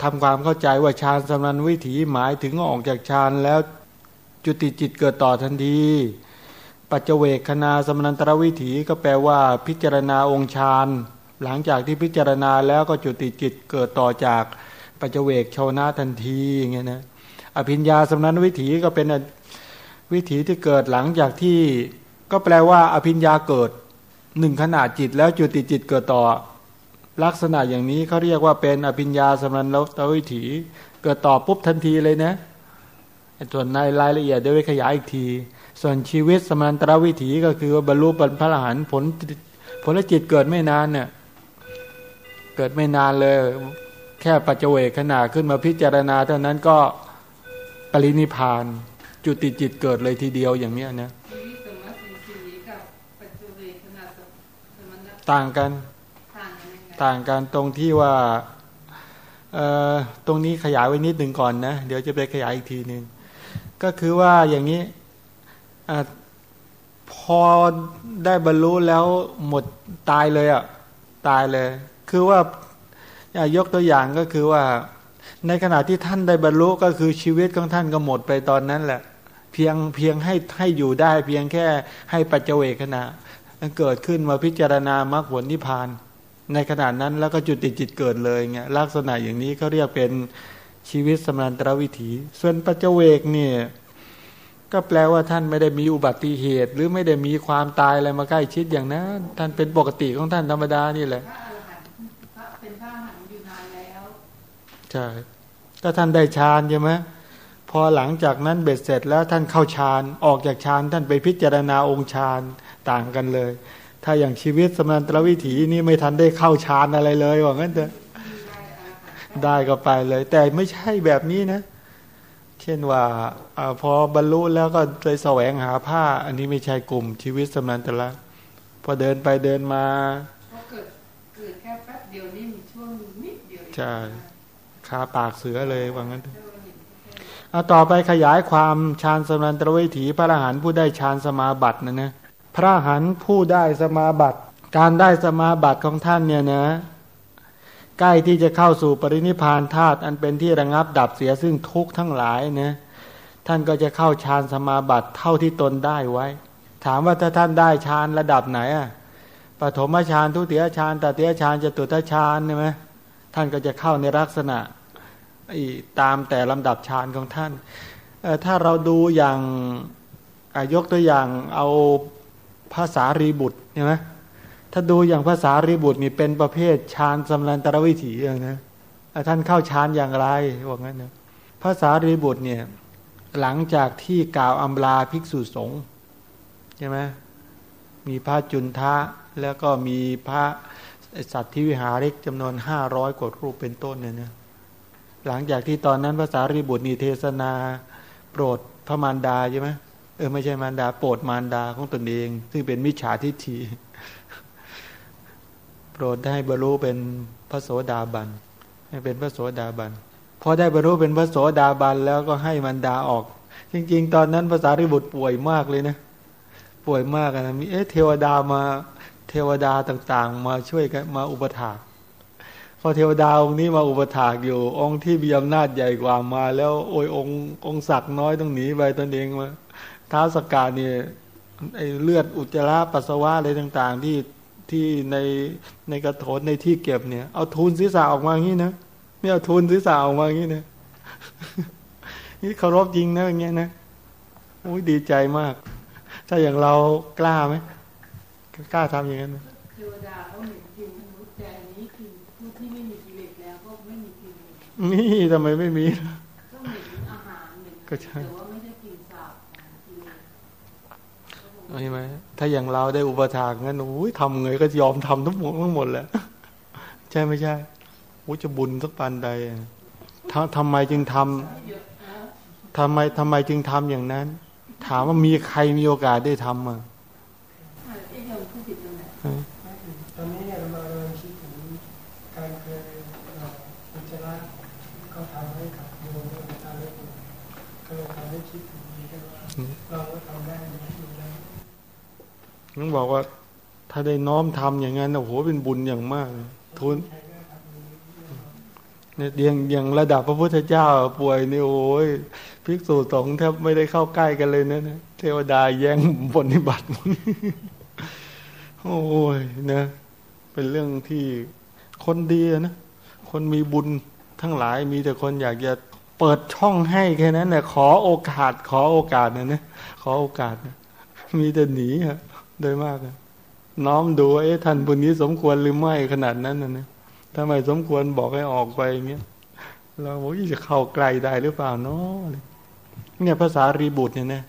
S1: ทำความเข้าใจว่าฌานสมนันวิถีหมายถึงออกจากฌานแล้วจุติจิตเกิดต่อทันที ปัจเจเวคคณาสมนันตรวิถีก็แปลว่าพิจารณาองค์ฌานหลังจากที่พิจารณาแล้วก็จุติจิตเกิดต่อจาก ปัจเจเวกชาวนาทันทีอย่างเงี้ยนะอภิญญาสมนันวิถีก็เป็นวิถีที่เกิดหลังจากที่ ก็แปลว่า อภิญญาเกิดหนึ่งขนาดจิต แล้วจุติจิตเกิดต่อ ลักษณะอย่างนี้เขาเรียกว่าเป็นอภิญญาสมนันตวิถี เกิดต่อปุ๊บทันทีเลยนะส่วนในรายละเอียดเดี๋ยวไปขยายอีกที ส่วนชีวิตสมนันตวิถีก็คือว่าบรรลุบรรพอรหันผลผลจิตเกิดไม่นานเนี่ยเกิดไม่นานเลย แค่ปัจเจเวขณะขึ้นมาพิจารณาเท่านั้นก็ปรินิพานจุติจิตเกิดเลยทีเดียวอย่างนี้นะต่างกันต่างกันตรงที่ว่าตรงนี้ขยายไว้นิดหนึ่งก่อนนะ เดี๋ยวจะไปขยายอีกทีหนึ่งก็คือว่าอย่างนี้อพอได้บรรลุแล้วหมดตายเลยอะ่ะตายเลย คือว่า ยกตัวอย่างก็คือว่า ในขณะที่ท่านได้บรรลุก็คือชีวิตของท่านก็หมดไปตอนนั้นแหละ เพียงเพียงให้ให้อยู่ได้ เพียงแค่ให้ปัจเจเวขณะเกิดขึ้นมาพิจารณามรรคผลนิพพาน ในขณะนั้นแล้วก็จุดติดจิตเกิดเลยเงี้ยลักษณะอย่างนี้เขาเรียกเป็นชีวิตสมานตรวิถี ส่วนปัจเจเวกเนี่ยก็แปลว่าท่านไม่ได้มีอุบัติเหตุ หรือไม่ได้มีความตายอะไรมาใกล้ชิดอย่างนั้นท่านเป็นปกติของท่านธรรมดานี่แหละ ใช่ก็ท่านได้ฌานใช่ไหมพอหลังจากนั้นเบ็ดเสร็จแล้วท่านเข้าฌานออกจากฌานท่านไปพิจารณาองค์ฌานต่างกันเลย ถ้าอย่างชีวิตสมันตรวิถีนี่ไม่ทันได้เข้าฌานอะไรเลยว่างั้นเถอะได้ก็ไปเลย แต่ไม่ใช่แบบนี้นะ เช่นว่าอพอบรรลุแล้วก็เลยแสวงหาผ้า อันนี้ไม่ใช่กลุ่มชีวิตสมันตระพอเดินไปเดินมา
S2: เกิดเกิดแค่แป๊บเดียวนี่มีช่วงนิดเดียวใช่
S1: คาปากเสือเลยว่างั้นเอาต่อไปขยายความฌานสมันตรวิถีพระอรหันต์ผู้ได้ฌานสมาบัตินะนะพระหันผู้ได้สมาบัติ การได้สมาบัติของท่านเนี่ยนะใกล้ที่จะเข้าสู่ปรินิพานธาตุอันเป็นที่ระงับดับเสียซึ่งทุกข์ทั้งหลายนะท่านก็จะเข้าฌานสมาบัติเท่าที่ตนได้ไว้ ถามว่าถ้าท่านได้ฌานระดับไหนอะปฐมฌานทุติยฌานตติยฌานจตุตฌานใช่ไหมท่านก็จะเข้าในลักษณะ ตามแต่ลำดับฌานของท่าน ถ้าเราดูอย่างยกตัวอย่างเอาภาษารีบุตรใช่ไหมถ้าดูอย่างภาษารีบุตรนี่เป็นประเภทฌานสำรันตรวิถีอย่างนะท่านเข้าฌานอย่างไรว่างั้นนะภาษารีบุตรเนี่ยหลังจากที่กล่าวอำลาภิกษุสงฆ์ใช่ไหมมีพระจุนทะแล้วก็มีพระสัตว์ที่วิหาริกจำนวนห้าร้อยกว่ารูปเป็นต้นเนี่ยนะ หลังจากที่ตอนนั้นภาษารีบุตรนี่เทศนา โปรดพระมารดาใช่ไหมเออไม่ใช่มารดา โปรดมารดาของตนเอง ซึ่งเป็นมิจฉาทิฏฐิโปรดได้บรรลุเป็นพระโสดาบันให้เป็นพระโสดาบันพอได้บรรลุเป็นพระโสดาบันแล้วก็ให้มารดาออก จริง ๆ ตอนนั้นภาษาริบุตรป่วยมากเลยนะป่วยมากนะมีเอ๊ะเทวดามาเทวดาต่างๆ มาช่วยกันมาอุปถาก พอเทวดาองค์นี้มาอุปถากอยู่ องค์ที่มีอำนาจใหญ่กว่ามาแล้วโอยองค์องค์ศักดิ์น้อยต้องหนีไปตนเองมาท้าสกาเนี่ยไอเลือดอุจจาระปัสสาวะอะไรต่างๆ ที่ที่ในในกระโถนในที่เก็บเนี่ย เอาทูลศีรษะออกมาอย่างนี้นะไม่เอาทูลศีรษะออกมาอย่างนี้นะนี่เคารพจริงนะอย่างเงี้ยนะโอ้ยดีใจมาก ถ้าอย่างเรากล้าไหมกล้าทำอย่างนั้นเทวดาเขาเหม็นกินมนุษย์แต่อันนี้คือผู้ที่ไม่มีกิเลสแล้วก็ไม่มีกิ นนี่ทำไมไม่มีก็เหม็นอาหารเหม็นก็ใช่ใช่ไหมถ้าอย่างเราได้อุปถากงั้นโอ้ยทำไงก็ยอมทำทั้งหมดทั้งหมดแหละใช่ไม่ใช่โอ้จะบุญสักปานใดทำทำไมจึงทำทำไมทำไมจึงทำอย่างนั้น ถามว่ามีใครมีโอกาสได้ทำอะ
S3: ตอนนี้เรามาคิดถึงการเคยอุจจาระก็ทำให้กับโยมทำให้ก็เลยทำให้คิดถึงนี้กันว่าเราก็ทำได้ไหมได้
S1: ต้องบอกว่า ถ้าได้น้อมทำอย่างนั้นโอ้โหเป็นบุญอย่างมาก ทุนเนี่ยอย่างอย่างระดับพระพุทธเจ้าป่วยนี่โอ้ยภิกษุสงฆ์แทบไม่ได้เข้าใกล้กันเลยนะเทวดาแย่งบนิบัติโอ้ยนะ เป็นเรื่องที่คนดีนะคนมีบุญทั้งหลายมีแต่คนอยากจะเปิดช่องให้แค่นั้นนะขอโอกาส ขอโอกาสนะนะขอโอกาสนะมีแต่หนีฮะ โดยมากนะน้อมดูเอ๊ะท่านบุญนี้สมควรหรือไม่ขนาดนั้นนะนะทำไมสมควรบอกให้ออกไปอย่างเงี้ยเราบอกจะเข้าไกลได้หรือเปล่าเนาะเนี่ยภาษารีบุตรเนี่ยนะ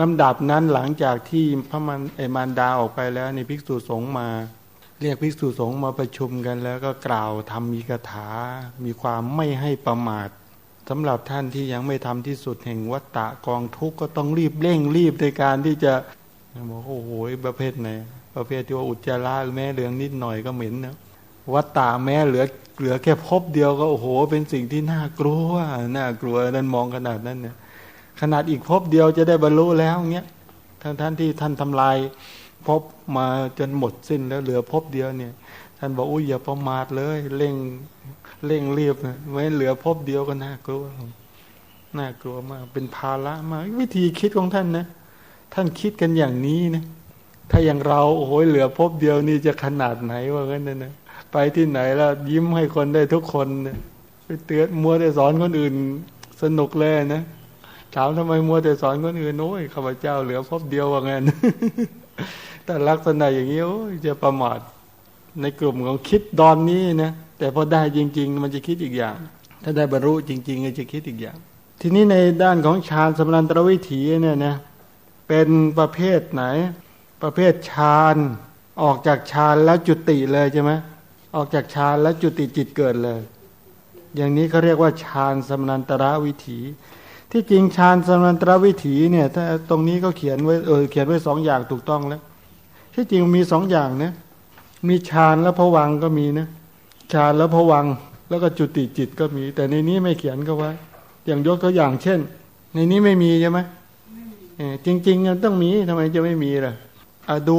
S1: ลำดับนั้นหลังจากที่พระมันไอมารดาออกไปแล้วในภิกษุสงฆ์มา เรียกภิกษุสงฆ์มาประชุมกันแล้วก็กล่าวทำมีคาถา มีความไม่ให้ประมาทสำหรับท่านที่ยังไม่ทำที่สุดแห่งวัตตะกองทุกข์ก็ต้องรีบเร่งรีบในการที่จะ บอกโอ้โหประเภทไหนประเภทที่ว่าอุจจาระแม้เหลืองนิดหน่อยก็เหม็นนะวัตตาแม้เหลือเหลือแค่พบเดียวก็โอ้โห เป็นสิ่งที่น่ากลัวน่ากลัวนั่นมองขนาดนั้นเนี่ยขนาดอีกพบเดียวจะได้บรรลุแล้วเงี้ยท่านท่านที่ท่านทำลายพบมาจนหมดสิ้นแล้วเหลือพบเดียวเนี่ย ท่านบอกอุ้ยอย่าประมาทเลยเร่งเร่งรีบนะไม่เหลือพบเดียวก็น่ากลัวน่ากลัวมาก เป็นภาระมากวิธีคิดของท่านนะ ท่านคิดกันอย่างนี้นะถ้าอย่างเราโอ้โหเหลือพบเดียวนี่จะขนาดไหนว่างั้นนะนะไปที่ไหนแล้วยิ้มให้คนได้ทุกคนนะไปเตือนมัวแต่สอนคนอื่น สนุกเลยนะถามทำไมมัวแต่สอนคนอื่นโอ้ยข้าพเจ้าเหลือพบเดียวว่างั้นแต่ลักษณะอย่างนี้โอ้ยจะประมาทในกลุ่มของคิดดอนนี้นะแต่พอได้จริง ๆ มันจะคิดอีกอย่าง ถ้าได้บรรลุจริงๆก็จะคิดอีกอย่าง ทีนี้ในด้านของฌานสมรันตรวิถีเนี่ยนะ เป็นประเภทไหน ประเภทฌานออกจากฌานแล้วจุติเลยใช่ไหมออกจากฌานแล้วจุติจิตเกิดเลย อย่างนี้เขาเรียกว่าฌานสมนันตระวิถี ที่จริงฌานสมนันตระวิถีเนี่ยถ้าตรงนี้ก็เขียนไว้เออเขียนไว้สองอย่างถูกต้องแล้ว ที่จริงมีสองอย่างนะมีฌานแล้วผวังก็มีนะฌานแล้วผวังแล้วก็จุติจิตก็มี แต่ในนี้ไม่เขียนก็ไว้ อย่างยกตัวอย่างเช่น ในนี้ไม่มีใช่ไหม จริงๆมันต้องมีทำไมจะไม่มีล่ะดู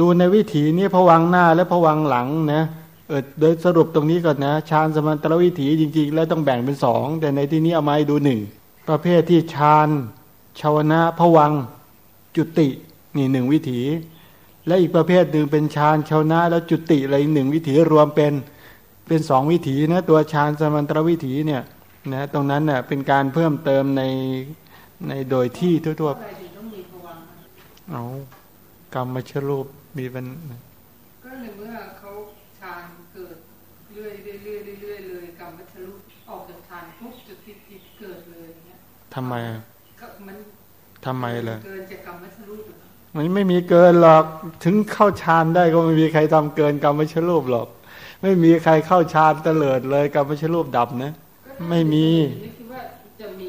S1: ดูในวิถีนี้ผวังหน้าและผวังหลังนะเออโดยสรุปตรงนี้ก่อนนะฌานสมันตรวิถีจริง ๆ แล้วต้องแบ่งเป็นสองแต่ในที่นี้เอามาดูหนึ่งประเภทที่ฌานชาวนะผวังจุตินี่หนึ่งวิถี และอีกประเภทหนึ่งเป็นฌานชาวนะแล้วจุติอะไรหนึ่งวิถีรวมเป็นเป็นสองวิถีนะตัวฌานสมันตรวิถีเนี่ยนะตรงนั้นเน่ยเป็นการเพิ่มเติมใน ในโดยที่ทั่วๆเอากรรมมชรูปมีเป็น
S2: ก็ในเมื่อเขาฌานเกิดเรื่อยเรื่อยเรื่อยเรื่อยเลยกรรมมชรูปออกจากฌานปุ๊บจุดติดติดเกิดเลยเนี่ย
S1: ทำไม
S2: ก็มัน
S1: ทำไมเลย
S2: เกินจากกรรมมชรูป
S1: มันไม่มีเกินหรอกถึงเข้าฌานได้ก็ไม่มีใครทำเกินกรรมมชรูปหรอก ไม่มีใครเข้าฌานเตลิดเลยกรรมมชรูปดับนะ ไม่มีมี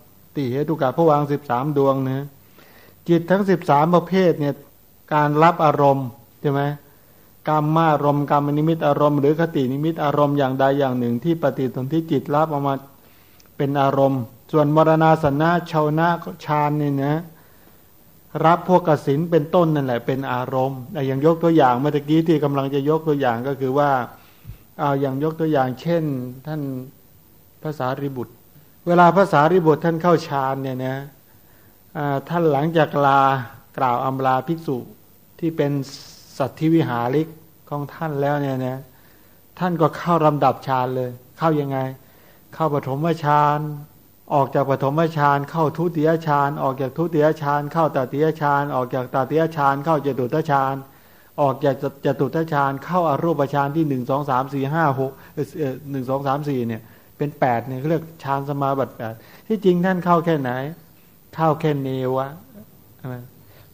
S1: ติเหตุกะผวังสิบสามดวงนะจิตทั้งสิบสามประเภทเนี่ยการรับอารมณ์ใช่ไหมกรรมมารมกรรมนิมิตอารมณ์หรือคตินิมิตอารมณ์อย่างใดอย่างหนึ่ง ที่ปฏิสนธิจิตรับออกมาเป็นอารมณ์ ส่วนมรณาสนะชาวนะฌานนี่นะรับพวกกสินเป็นต้นนั่นแหละเป็นอารมณ์อย่างยกตัวอย่างเมื่อกี้ที่กำลังจะยกตัวอย่างก็คือว่าเอาอย่างยกตัวอย่าง เช่น ท่านภาษาริบุตร เวลาภาษาริบุตรท่านเข้าฌานเนี่ยนะท่านหลังจากลากล่าวอำลาภิกษุที่เป็นสัตธิวิหาริกของท่านแล้วเนี่ยนะท่านก็เข้าลำดับฌานเลย เข้ายังไง เข้าปฐมฌานออกจากปฐมฌานเข้าทุติยฌานออกจากทุติยฌานเข้าตติยฌานออกจากตติยฌานเข้าจตุตฌานออกจากจตุตฌานเข้าอารูปฌานที่หนึ่งสองสามสี่ห้าหกหนึ่งสองสามสี่เนี่ย เป็นแปดเนี่ยเรียกฌานสมาบัติแปดที่จริงท่านเข้าแค่ไหน เข้าแค่เนวะ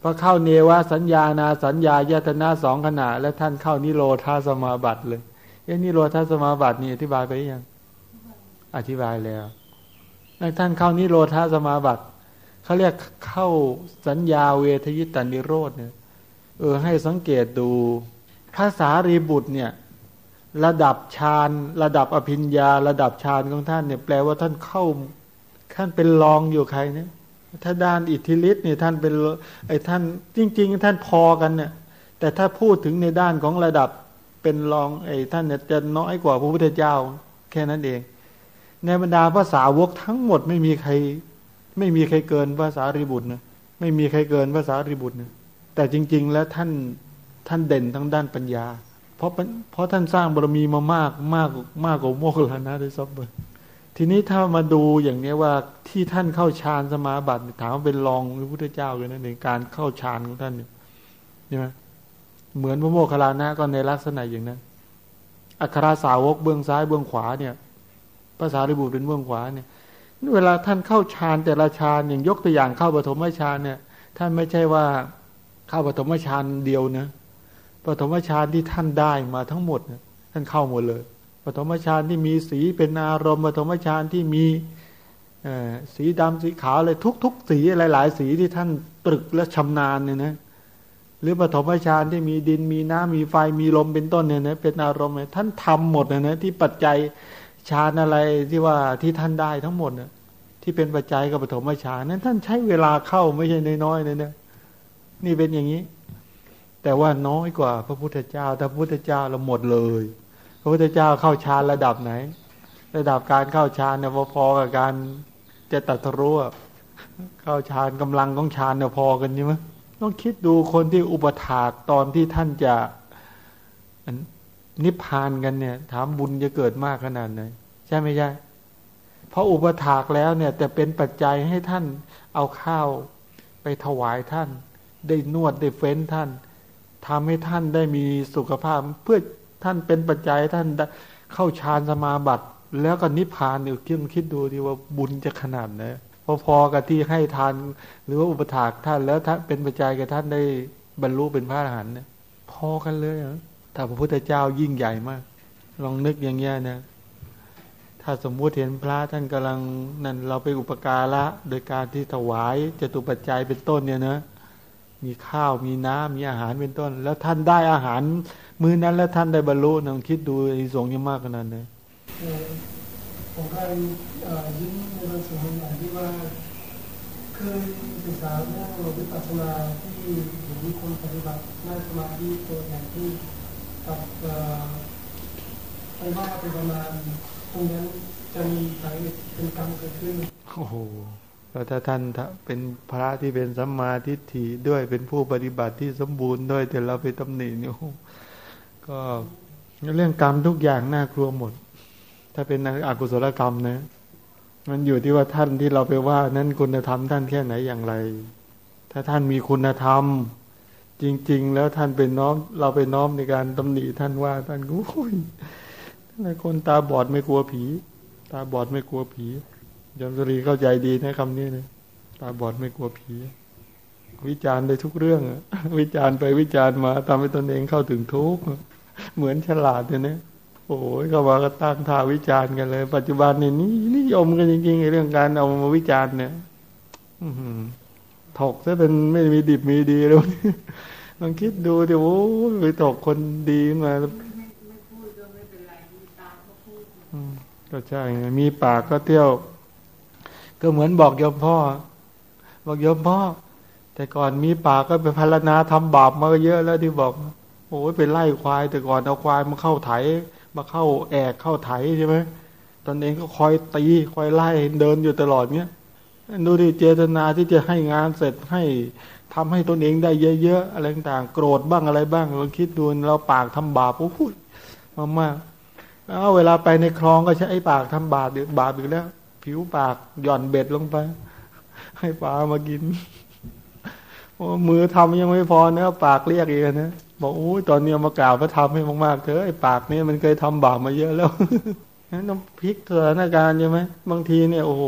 S1: พอเข้าเนวะสัญญานาสัญญายตนาสองขณะ แล้วท่านเข้านิโรธาสมาบัติเลยเอ้นิโรธาสมาบัตินี่อธิบายไปยัง อธิบายแล้วท่านเข้านิโรธาสมาบัติเขาเรียกเข้าสัญญาเวทยิตานิโรธเนี่ยเออให้สังเกตดูภาษารีบุตรเนี่ย ระดับฌานระดับอภิญญา ระดับฌานของท่านเนี่ยแปลว่าท่านเข้าท่านเป็นรองอยู่ใครเนี่ยถ้าด้านอิทธิฤทธิ์เนี่ยท่านเป็นไอ้ท่านจริง ๆ ท่านพอกันเนี่ยแต่ถ้าพูดถึงในด้านของระดับเป็นรองไอ้ท่านเนี่ยจะน้อยกว่าพระพุทธเจ้า แค่นั้นเอง ในบรรดาภาษาวกทั้งหมดไม่มีใคร ไม่มีใครเกินภาษาริบุตรนะไม่มีใครเกินภาษาริบุตรนะแต่จริง ๆ แล้วท่านท่านเด่นทั้งด้านปัญญา เพราะเพราะท่านสร้างบารมีมามากมากมากกว่าโมกขลานะด้วยซ้ำทีนี้ถ้ามาดูอย่างนี้ว่าที่ท่านเข้าฌานสมาบัติถามว่าเป็นรองพระพุทธเจ้าเลยนะในการเข้าฌานของท่านเนี่ยใช่ไหมเหมือนพระโมคคัลลานะก็ในลักษณะอย่างนั้น อัคราสาวกเบื้องซ้ายเบื้องขวาเนี่ยภาษาริบุตรเป็นเบื้องขวาเนี่ยเวลาท่านเข้าฌานแต่ละฌานอย่างยกตัวอย่างเข้าปฐมฌานเนี่ย ท่านไม่ใช่ว่าเข้าปฐมฌานเดียวนะ ฐมฌานที่ท่านได้มาทั้งหมดท่านเข้าหมดเลยปฐมฌานที่มีสีเป็นอารมณ์ปฐมฌานที่มีสีดำสีขาวอะไรทุก ๆ สีหลาย ๆ สีที่ท่านตรึกและชำนาญเนี่ยนะหรือปฐมฌานที่มีดินมีน้ำมีไฟมีลมเป็นต้นเนี่ยนะเป็นอารมณ์ท่านทำหมดนะนะที่ปัจจัยฌานอะไรที่ว่าที่ท่านได้ทั้งหมดนะที่เป็นปัจจัยกับปฐมฌานนั้นท่านใช้เวลาเข้าไม่ใช่น้อยๆเลยนะนี่เป็นอย่างนี้ แต่ว่าน้อยกว่าพระพุทธเจ้าแต่พระพุทธเจ้าเราหมดเลย พระพุทธเจ้าเข้าฌานระดับไหน ระดับการเข้าฌานเนี่ยพอๆกับการจะตัดรู้เข้าฌานกำลังของฌานเนี่ยพอกันใช่ไหมต้องคิดดูคนที่อุปถากตอนที่ท่านจะนิพพานกันเนี่ย ถามบุญจะเกิดมากขนาดไหนใช่ไหมใช่เพราะอุปถากแล้วเนี่ยแต่เป็นปัจจัยให้ท่านเอาข้าวไปถวายท่าน ได้นวดได้เฟ้นท่าน ทำให้ท่านได้มีสุขภาพ เพื่อท่านเป็นปัจจัยท่านเข้าฌานสมาบัติ แล้วก็นิพพานเนี่คิดคิดดูดีว่าบุญจะขนาดไหนพอๆกับที่ให้ทานหรือว่าอุปถากท่านแล้วท่านเป็นปัจจัยกับท่านได้บรรลุเป็นพระอรหันต์เนี่ยพอกันเลยเหรอถ้าพระพุทธเจ้ายิ่งใหญ่มาก ลองนึกอย่างเงี้ยนะถ้าสมมุติเห็นพระท่านกำลังนั่นเราไปอุปการะโดยการที่ถวายจตุปัจจัยเป็นต้นเนี่ยนะ มีข้าวมีน้ำมีอาหารเป็นต้น แล้วท่านได้อาหาร มื้อนั้นแล้วท่านได้บรรลุนองคิดดูอีสงยังมากขนาดไหน
S3: ผมก็ยิ้มในบางส่วนบางอย่างที่ว่าเคยศึกษาเรื่องวิปัสสนาที่เห็นคนปฏิบัตินั่งสมาธิตัวอย่างที่กับไปว่าไปประมาณตรงนั้นจะมีสาเหตุเป็นกรรมเกิดขึ้น
S1: โอ้โห แล้วถ้าท่านเป็นพระที่เป็นสัมมาทิฏฐิด้วยเป็นผู้ปฏิบัติที่สมบูรณ์ด้วยแต่เราไปตำหนิเนี่ยก็เรื่องกรรมทุกอย่างน่ากลัวหมด ถ้าเป็นอกุศลกรรมนะ มันอยู่ที่ว่าท่านที่เราไปว่า นั้นคุณธรรมท่านแค่ไหนอย่างไร ถ้าท่านมีคุณธรรม จริง ๆ แล้วท่านเป็นน้อม เราไปน้อมในการตำหนิท่านว่าท่านกู้ยคนตาบอดไม่กลัวผี ตาบอดไม่กลัวผี ยมสรีเข้าใจดีนะคำนี้นะตาบอดไม่กลัวผี วิจารณ์ได้ทุกเรื่อง วิจารณ์ไปวิจารณ์มาทำให้ตนเองเข้าถึงทุกข์เหมือนฉลาดเนี่ยนะโอ้ยก็ว่าก็ตั้งท่าวิจารณ์กันเลย ปัจจุบันนี่นี่นิยมกันจริงๆเรื่องการเอามาวิจารณ์เนี่ยถกซะเป็นไม่มีดิบมีดีแล้วลองคิดดูเดี๋ยวโอ้ยไปถกคนดีมาก็ใช่ มีปากก็เที่ยว ก็เหมือนบอกยมพ่อ บอกยมพ่อ แต่ก่อนมีปากก็ไปพารณาทำบาปมาเยอะแล้วที่บอกโอ้ยไปไล่ควาย แต่ก่อนเอาควายมาเข้าไถ มาเข้าแอกเข้าไถใช่ไหมตอนเองก็คอยตีคอยไล่เดินอยู่ตลอดเนี้ยดูดิเจตนาที่จะให้งานเสร็จให้ทำให้ตนเองได้เยอะๆอะไรต่างโกรธบ้างอะไรบ้างเราคิดดูเราปากทำบาปโอ้ยมากๆแล้วเวลาไปในคลองก็ใช้ไอ้ปากทำบาปบาปอีกแล้ว ผิวปากหย่อนเบ็ดลงไป ให้ปลามากินโอ้มือทำยังไม่พอเนะปากเรียกอีกนะบอกโอ้ยตอนนี้มากล่าวพระธรรมให้มากๆเถอะไอ้ปากนี่มันเคยทำบาปมาเยอะแล้วนั้นต้องพลิกสถานการณ์ใช่ไหมบางทีเนี่ยโอ้โห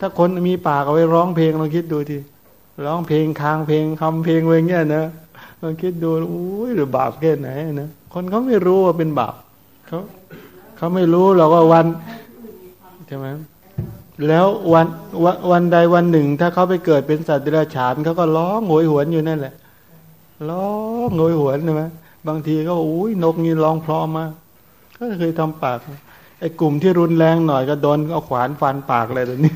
S1: ถ้าคนมีปากเอาไว้ร้องเพลงลองคิดดูทีร้องเพลงค้างเพลงคำเพลงอะไว้เงี้ยนะลองคิดดูโอ้ยหรือบาปแค่ไหนนะคนเขาไม่รู้ว่าเป็นบาปเขาเขาไม่รู้หรอกว่าวัน ช่ไหมแล้ววันวันใดวันหนึ่ง ถ้าเขาไปเกิดเป็นสัตว์เดรัจฉานเขาก็ร้องโหยหวนอยู่นั่นแหละร้องโหยหวนใช่ไหมบางทีก็อุ้ยนกนี่ร้องพราะมากก็เคยทำปากไอ้กลุ่มที่รุนแรงหน่อยก็โดนเอาขวานฟันปากเลยตอนนี้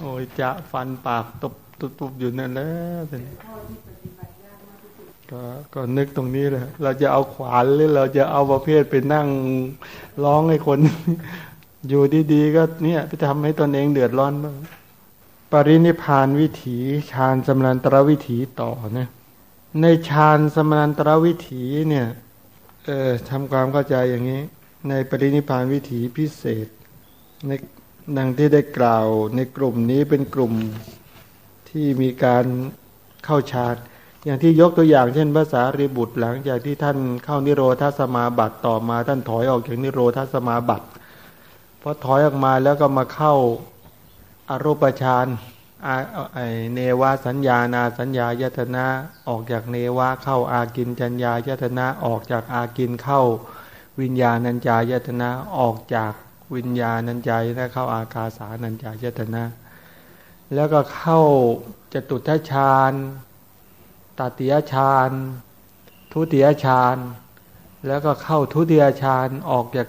S1: โอ้ยจะฟันปากตบตุบอยู่นั่นแหละก็ก็นึกตรงนี้เลยเราจะเอาขวานหรือเราจะเอาประเภทไปนั่งร้องให้คน อยู่ดีๆก็เนี่ยไปทำให้ตนเองเดือดร้อนบ้างปรินิพานวิถีฌานสมนันตรวิถีต่อนี่ในฌานสมนันตรวิถีเนี่ยเออทำความเข้าใจอย่างนี้ ในปรินิพานวิถีพิเศษในดังที่ได้กล่าวในกลุ่มนี้เป็นกลุ่มที่มีการเข้าฌานอย่างที่ยกตัวอย่างเช่นภาษารีบุตรหลังจากที่ท่านเข้านิโรธาสมาบัติต่อมา ท่านถอยออกจากนิโรธาสมาบัติ พอถอยออกมาแล้วก็มาเข้าอารูปฌานไอเนวาสัญญานาสัญญายตนะออกจากเนวาเข้าอากินจัญญายตนะออกจากอากินเข้าวิญญาณัญญายตนะออกจากวิญญาณัญญายนะเข้าอากาสานัญญายตนะ แล้วก็เข้าจตุทัชฌานตติยฌานทุติยฌาน แล้วก็เข้าทุติยฌานออกจาก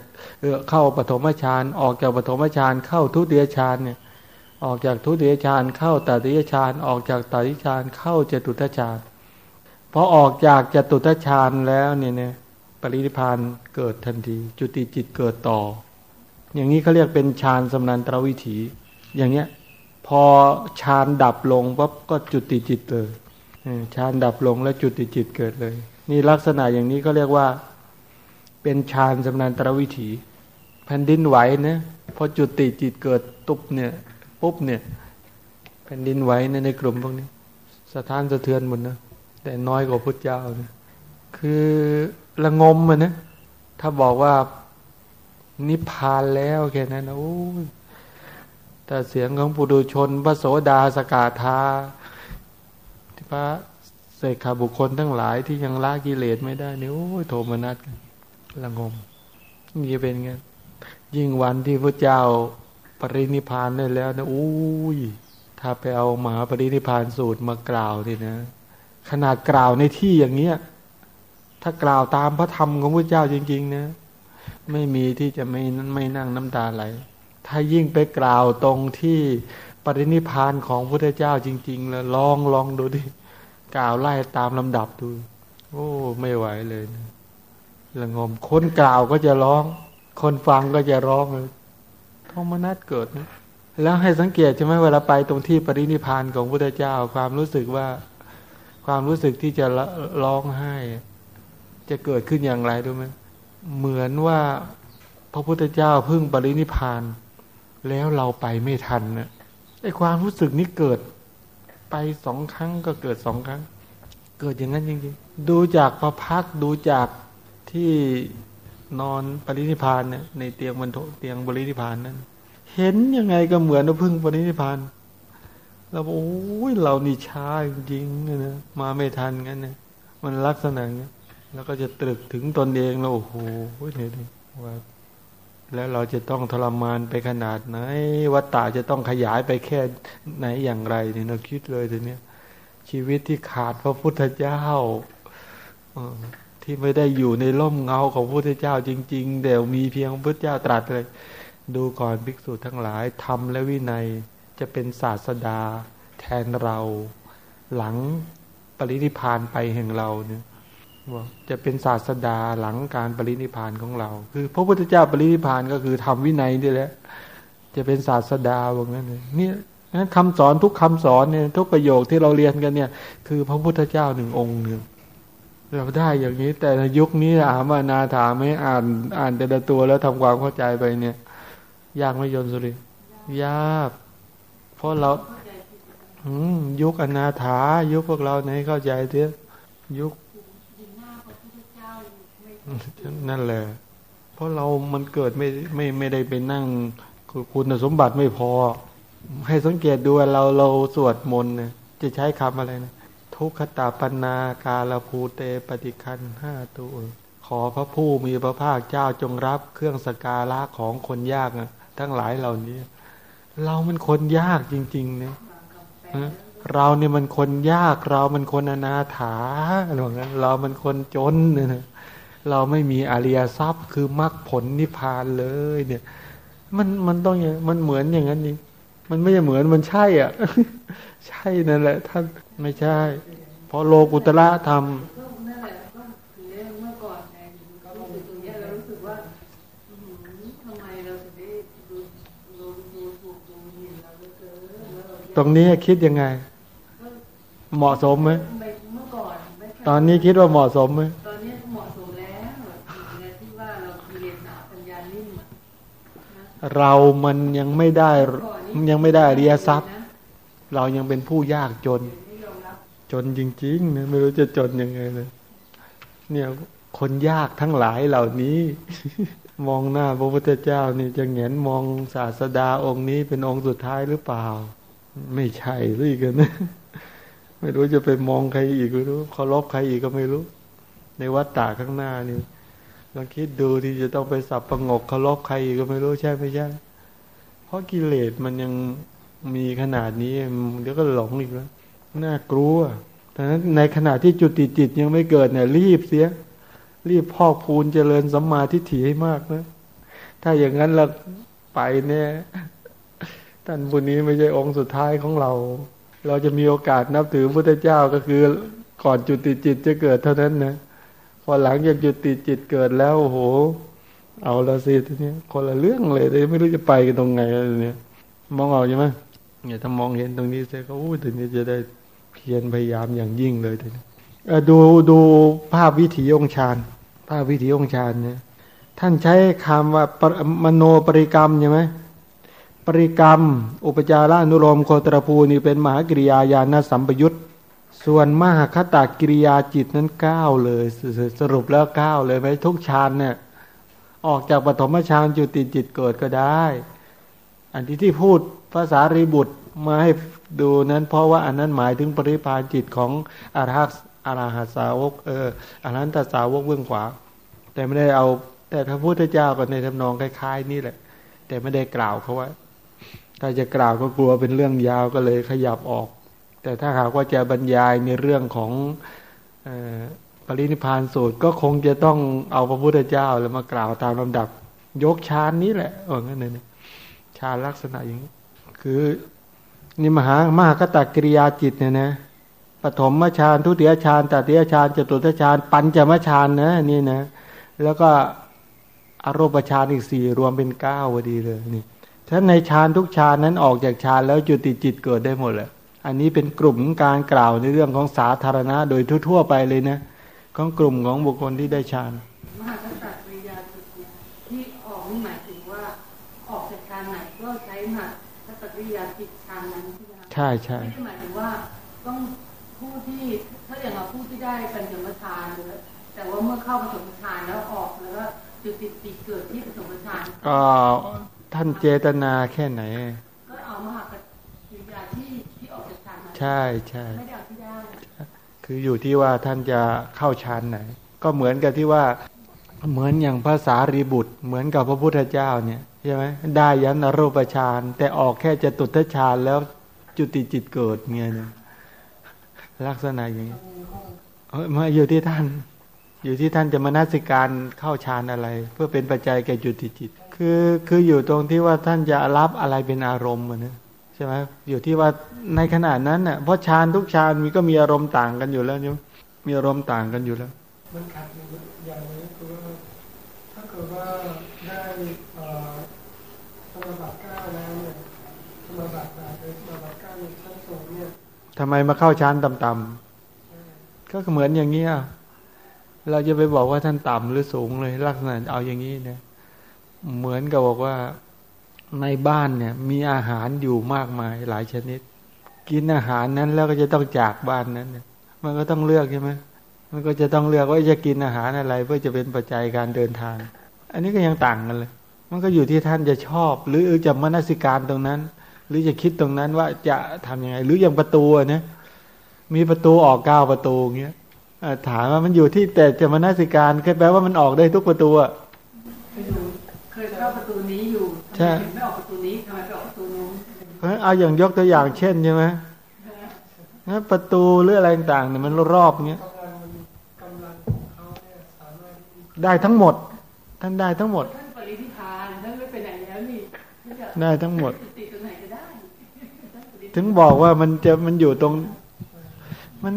S1: เข้าปฐมฌานออกจากปฐมฌานเข้าทุติยฌานเนี่ยออกจากทุติยฌานเข้าตติยฌานออกจากตติยฌานเข้าจตุตฌานพอออกจากจตุตฌานแล้วเนี่ยเนี่ยปรินิพานเกิดทันที จุติจิตเกิดต่อ อย่างนี้เขาเรียกเป็นฌานสมนันตรวิถี อย่างเนี้ยพอฌานดับลงปั๊บก็จุติจิตเลยฌานดับลงแล้วจุติจิตเกิดเลย นี่ลักษณะอย่างนี้ก็เรียกว่า เป็นฌานสำนันตรวิถี แผ่นดินไหวนะพอจุติจิตเกิดตุบเนี่ยปุ๊บเนี่ย แผ่นดินไหวในในกลุ่มพวกนี้สะท้านสะเทือนหมดนะแต่น้อยกว่าพุทธเจ้านะคือละงมมันนะถ้าบอกว่านิพพานแล้วแค่นั้นนะโอ้แต่เสียงของปุถุชน พระโสดาสกาธาที่พระเสกขาบุคคลทั้งหลายที่ยังละกิเลสไม่ได้เนี่ยโอ้โทมนัสกัน ละงมนี่เป็นไงยิ่งวันที่พระเจ้าปรินิพานได้แล้วนะอุ้ยถ้าไปเอามหาปรินิพานสูตรมากล่าวทีนะ ขนาดกล่าวในที่อย่างเนี้ย ถ้ากล่าวตามพระธรรมของพระเจ้าจริง ๆ นะ ไม่มีที่จะไม่ไม่นั่งน้ำตาไหล ถ้ายิ่งไปกล่าวตรงที่ปรินิพานของพระเจ้าจริง ๆ แล้วลองลองดูดิกล่าวไล่ตามลำดับดู โอ้ ไม่ไหวเลยนะ ละงม คนกล่าวก็จะร้อง คนฟังก็จะร้องเลยทอมนัสเกิดนะแล้วให้สังเกตใช่ไหมเวลาไปตรงที่ปรินิพานของพระเจ้า ความรู้สึกว่า ความรู้สึกที่จะร้องไห้ จะเกิดขึ้นอย่างไรดูไหมเหมือนว่าพระพุทธเจ้าเพิ่งปรินิพาน แล้วเราไปไม่ทันนะไอความรู้สึกนี้เกิด ไปสองครั้งก็เกิดสองครั้ง เกิดอย่างนั้นจริงๆดูจากพระพักดูจาก ที่นอนปรินิพานเนี่ยในเตียงบรรทุเตียงบรินิพานนั้น เห็นยังไงก็เหมือนว่าพึ่งปรินิพานเราโอ้ยเรานี่ช้าจริงๆนะมาไม่ทันงั้นเนี่ยมันลักษณะเนี้ยแล้วก็จะตรึกถึงตนเองแล้วโอ้โหเนี่ยว่าแล้วเราจะต้องทรมานไปขนาดไหนวัตตาจะต้องขยายไปแค่ไหนอย่างไรเนี่ยเราคิดเลยทีเนี้ยชีวิตที่ขาดพระพุทธเจ้า ที่ไม่ได้อยู่ในร่มเงาของพระพุทธเจ้าจริง ๆ เดี๋ยวมีเพียงพระพุทธเจ้าตรัสเลย ดูก่อนภิกษุทั้งหลายธรรมและวินัยจะเป็นศาสดา แทนเรา หลังปรินิพานไปแห่งเราเนี่ยว่าจะเป็นศาสดาหลังการปรินิพานของเรา คือ พระพุทธเจ้าปรินิพานก็คือทำวินัยนี่แหละจะเป็นศาสดาบอกนั้นเลยนี่นั้นคำสอนทุกคำสอนเนี่ยทุกประโยคที่เราเรียนกันเนี่ย คือพระพุทธเจ้าหนึ่งองค์หนึ่ง เราได้อย่างนี้ แต่ในยุคนี้อามานาถามไม่อ่านอ่านแต่ละตัวแล้วทำความเข้าใจไปเนี่ย ยากไหมโยนสุริยาก เพราะเรายุคอนาถายุคพวกเราไหนเข้าใจเถอะยุคนั่นแหละ เพราะเรามันเกิดไม่ไม่ไม่ได้ไปนั่งคุณสมบัติไม่พอ ให้สังเกตดูเราเราสวดมนต์เนี่ยจะใช้คำอะไรนะ ทุกขตาปนากาลภูเตปฏิคันห้าตัวขอพระผู้มีพระภาคเจ้าจงรับเครื่องสการะของคนยากนะทั้งหลายเหล่านี้ เรามันคนยากจริงๆเนี่ยเราเนี่ยมันคนยาก เรามันคนอนาถาอะไรแบบนั้นเรามันคนจนเนี่ยเราไม่มีอริยทรัพย์คือมรรคผลนิพพานเลย เนี่ย มันมันต้องอย่างมันเหมือนอย่างนั้นนี่มันไม่ใช่เหมือนมันใช่อะ ใช่นั่นแหละท่าน ไม่ใช่ เพราะโลกุตระธรรมตรงนี้คิดยังไง เหมาะสมไหมตอนนี้คิดว่าเหมาะสมไหม
S2: ตอนนี้เหมาะสมแล้วที่ว่าเราเรียนสาปัญญานิ่ม
S1: เรามันยังไม่ได้ยังไม่ได้เรียทรัพย์ เรายังเป็นผู้ยากจน จนจริงๆนะไม่รู้จะจนยังไงเลย เนี่ยคนยากทั้งหลายเหล่านี้ มองหน้าพระพุทธเจ้านี่จะเห็นมองศาสดาองค์นี้เป็นองค์สุดท้ายหรือเปล่า ไม่ใช่สิกันนะไม่รู้จะไปมองใครอีกไม่รู้เคารพใครอีกก็ไม่รู้ ในวัดตาข้างหน้านี่ลองคิดดูที่จะต้องไปสับประงกเคารพใครอีกก็ไม่รู้ใช่ไม่ใช่ เพราะกิเลสมันยังมีขนาดนี้เดี๋ยวก็หลงอีกแล้ว น่ากลัวแต่นั้นในขณะที่จุดติดจิตยังไม่เกิดเนี่ยรีบเสีย รีบพอกพูนเจริญสัมมาทิฏฐิให้มากนะ ถ้าอย่างนั้นเราไปเนี่ยท่านผู้นี้ไม่ใช่องค์สุดท้ายของเรา เราจะมีโอกาสนับถือพระเจ้าก็คือก่อนจุติจิตจะเกิดเท่านั้นนะพอหลังจากจุติจิตเกิดแล้วโอ้โห เอาละสิทีนี้คนละเรื่องเลยเลยไม่รู้จะไปกันตรงไงเนี่ยมองออกใช่ไหมเนี่ยถ้ามองเห็นตรงนี้เสร็จก็อู้ทีนี้จะได้ พียรพยายามอย่างยิ่งเลยทีนี้ดูดูภาพวิถีองค์ฌานภาพวิถีองค์ฌานเนี่ยท่านใช้คำว่ามโนปริกรรมใช่ไหมปริกรรม อุปจาระนุโลมโคตรภูนี่เป็นมหากริยาญาณสัมปยุตส่วนมหคตากิริยาจิตนั้นก้าวเลย สรุปแล้วก้าวเลยไหมทุกฌานเนี่ยออกจากปฐมฌานจุติจิตเกิดก็ได้ อันที่ที่พูดภาษารีบุตรมาให้ ดูนั้นเพราะว่าอันนั้นหมายถึงปริพานจิตของอารักอาราหัสาวกเอออารันตสาวกเบื้องขวา แต่ไม่ได้เอา แต่พระพุทธเจ้าก็ในทำนองคล้ายๆ นี่แหละ แต่ไม่ได้กล่าวเขาว่าถ้าจะกล่าวก็กลัวเป็นเรื่องยาวก็เลยขยับออก แต่ถ้าหากว่าจะบรรยายในเรื่องของปรินิพานสูตรก็คงจะต้องเอาพระพุทธเจ้าแล้วมากล่าวตามลำดับ ยกฌานนี้แหละเอองั้นเลยฌานลักษณะอย่างนี้คือ นี่มหามหากตกิริยาจิตเนี่ยนะปฐมฌานทุติยฌานตติยฌานจตุตฌานปัญจมฌานนะนี่นะ แล้วก็อารมณ์ฌานอีกสี่รวมเป็นเก้าพอดีเลยนี่ถ้าในฌานทุกฌานนั้นออกจากฌานแล้วจุติจิตเกิดได้หมดเลยอันนี้เป็นกลุ่มการกล่าวในเรื่องของสาธารณะ โดยทั่วๆไปเลยนะของกลุ่มของบุคคลที่ได้ฌาน
S2: มหาสัตริยาจิตที่ออกนี่หมายถึงว่าออกจากฌานไหนก็ใช้มหาสัตริยาจิตฌานนั้น ใช่ใช่ไม่ได้หมายถึงว่าต้องผู้ที่ถ้าอย่างเราผู้ที่ได้ปัญญมฌานเลยแต่ว่าเมื่อเข้าปฐมฌานแล้วออกแล้วก็จุติจิตเกิดที่ปฐมฌาน
S1: ก็ท่านเจตนาแค่ไหน
S2: ก็เอามาหักกิริยาที่ที่ออกจากฌาน
S1: ใช่ใช่ไม่ได้เอาที่ได้คืออยู่ที่ว่าท่านจะเข้าฌานไหน ก็เหมือนกับที่ว่าเหมือนอย่างภาษารีบุตร เหมือนกับพระพุทธเจ้าเนี่ยใช่ไหมได้ยันอรูปฌานแต่ออกแค่จะตุทฌานแล้ว จุติจิตเกิดเงี้ยนี่ยลักษณะอย่างนี้มาอยู่ที่ท่าน อยู่ที่ท่านจะมานาสิการเข้าฌานอะไร เพื่อเป็นปัจจัยแก่จุติจิต คือคืออยู่ตรงที่ว่าท่านจะรับอะไรเป็นอารมณ์นะใช่ไหมอยู่ที่ว่าในขณะนั้นเน่ะเพราะฌานทุกฌานมีก็มีอารมณ์ต่างกันอยู่แล้วเนี่ยมีอารมณ์ต่างกันอยู่แล้ว
S3: มันขาดอย่างนี้คือว่าถ้าเกิดว่าได้สมาบัติเก้าแล้วเนี่ยสมาบัติแบเป็นสมาบัติเก้าในชั้นสูงเนี่ย
S1: ทำไมมาเข้าชั้นต่ำๆก็เหมือนอย่างนี้เราจะไปบอกว่าท่านต่ำหรือสูงเลย ลักษณะเอาอย่างนี้นะเหมือนกับบอกว่าในบ้านเนี่ย มีอาหารอยู่มากมายหลายชนิด กินอาหารนั้นแล้วก็จะต้องจากบ้านนั้นเนี่ย มันก็ต้องเลือกใช่ไหมมันก็จะต้องเลือกว่าจะกินอาหารอะไร เพื่อจะเป็นปัจจัยการเดินทาง อันนี้ก็ยังต่างกันเลย มันก็อยู่ที่ท่านจะชอบ หรือจะมนสิการตรงนั้น หรือจะคิดตรงนั้นว่าจะทํำยังไง หรืออย่างประตูเนี่ยมีประตูออกเก้าประตูเงี้ยถามว่ามันอยู่ที่แต่จะมนสิการแปลว่ามันออกได้ทุกประตูอะ
S2: เคยเข้าประตูนี้อยู่ใช่ไม่ออกประตูนี้ทำไมไปออกประตูนู้น
S1: เพราะเอาอย่างยกตัวอย่างเช่นใช่ไหมงั้นประตูหรืออะไรต่างเนี่ยมันรอบเงี้ยได้ทั้งหมด ท่านได้ทั้งหมด
S2: ท่านปริธิพานท่านไม่ไปไหนแล้วนี่
S1: ได้ทั้งหมดติดตรงไหนก็ได้ ถึงบอกว่ามันจะมันอยู่ตรง มัน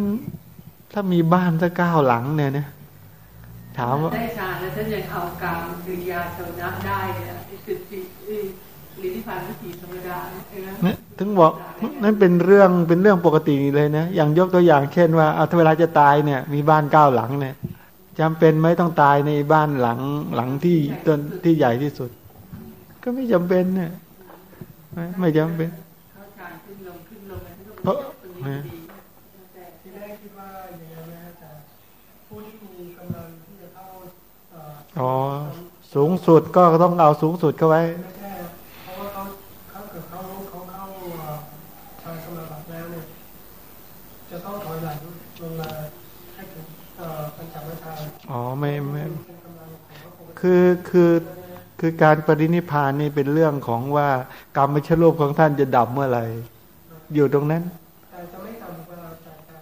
S1: ถ้ามีบ้านสักเก้าหลังเนี่ยนะถามว่า
S2: ได้ฌานแล้วท่านยังเอากามกิริยาชนะได้เนี่ยสิทธิหรือที่ผ่านวิธีธรรมดาเนี่ย
S1: ถึงบอกนั่นเป็นเรื่องเป็นเรื่องปกติเลยนะอย่างยกตัวอย่างเช่นว่าเอาถ้าเวลาจะตายเนี่ย มีบ้านเก้าหลังเนี่ยจำเป็นไหมต้องตายในบ้านหลังหลังที่ต้นที่ใหญ่ที่สุด ก็ไม่จำเป็นเนี่ยไม่จำเป็น เพราะอ๋อ สูงสุดก็ต้องเอาสูงสุดเข้าไว้อ๋อไม่ไม่คือคือคือการปรินิพานนี่เป็นเรื่องของว่ากรรมไม่ชรูปของท่านจะดับเมื่อไหร่ อยู่ตรงนั้น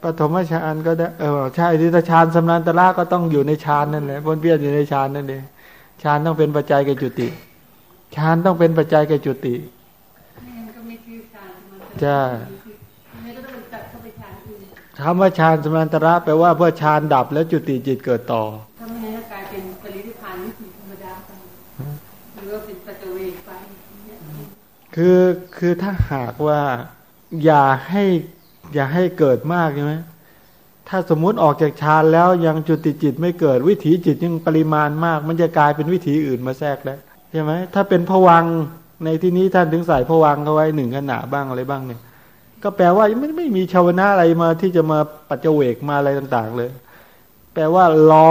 S1: ปฐมฌานก็ได้เออใช่ที่ฌานสำนันตระก็ต้องอยู่ในฌานนั่นแหละบนเบี้ยอยู่ในฌานนั่นเองฌานต้องเป็นปัจจัยแก่จุติฌานต้องเป็นปัจจัยแก่จุติใช่คำว่าฌานสมาตระแปลว่าเพื่อฌานดับแล้วจุติจิตเกิดต่อ
S2: ถ้าไม่งั้นกลายเป็นปริธิพานวิถีธรรมดาไปหรือว่าเป็นปัจเวกไป
S1: คือคือถ้าหากว่า อย่าให้อย่าให้เกิดมากใช่ไหมถ้าสมมุติออกจากฌานแล้วยังจุติจิตไม่เกิดวิถีจิตยังปริมาณมาก มันจะกลายเป็นวิถีอื่นมาแทรกแล้วใช่ไหมถ้าเป็นผวังในที่นี้ท่านถึงใส่ผวังเขาไว้หนึ่งขณะบ้างอะไรบ้างเนี่ยก็แปลว่าไม่ไม่มีชาวนะอะไรมาที่จะมาปัจเจเวกมาอะไรต่างๆ เลย แปลว่ารอ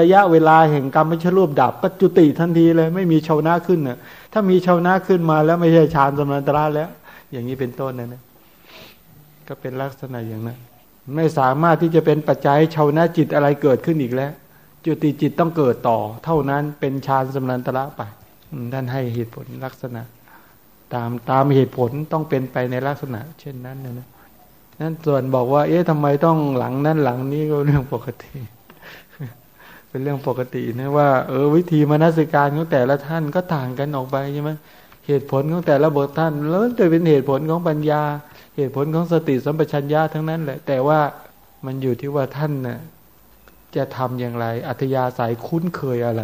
S1: ระยะเวลาแห่งกรรมไม่ใช่รูปดับก็จุติทันทีเลย ไม่มีชาวนะขึ้นเน่ะถ้ามีชาวนะขึ้นมาแล้วไม่ใช่ฌานสมนันตระแล้ว อย่างนี้เป็นต้นนะนะ ก็เป็นลักษณะอย่างนั้น ไม่สามารถที่จะเป็นปัจจัยชาวนะจิตอะไรเกิดขึ้นอีกแล้ว จุติจิตต้องเกิดต่อ เท่านั้นเป็นฌานสมนันตระไปท่านให้เหตุผลลักษณะ ตามตามเหตุผลต้องเป็นไปในลักษณะ เช่นนั้นนะนะนั้นส่วนบอกว่า เอ๊ะทำไมต้องหลังนั้นหลังนี้ก็เรื่องปกติ เป็นเรื่องปกตินะว่า เออวิธีมนสิการของแต่ละท่านก็ต่างกันออกไปใช่ไหม เหตุผลของแต่ละบทท่านแล้วจะเป็นเหตุผลของปัญญา เหตุผลของสติสัมปชัญญะทั้งนั้นแหละ แต่ว่ามันอยู่ที่ว่าท่านนะ่ะจะทำอย่างไร อัธยาศัยคุ้นเคยอะไร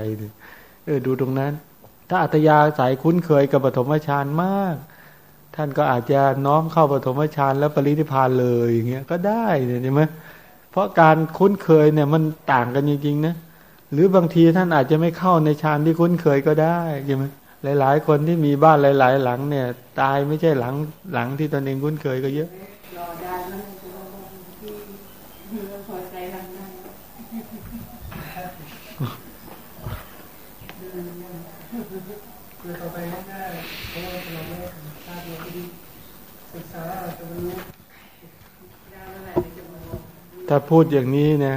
S1: เออดูตรงนั้น ถ้าอัตยาสายคุ้นเคยกับปฐมฌานมาก ท่านก็อาจจะน้อมเข้าปฐมฌานแล้วปริธิพานเลยอย่างเงี้ยก็ได้เนี่ยใช่ไหมเพราะการคุ้นเคยเนี่ยมันต่างกันจริงๆนะหรือบางทีท่านอาจจะไม่เข้าในฌานที่คุ้นเคยก็ได้ใช่ไหม หลาย ๆ คนที่มีบ้านหลาย ๆ หลังเนี่ย ตายไม่ใช่หลังหลังที่ตนเองคุ้นเคยก็เยอะถ้าพูดอย่างนี้นะ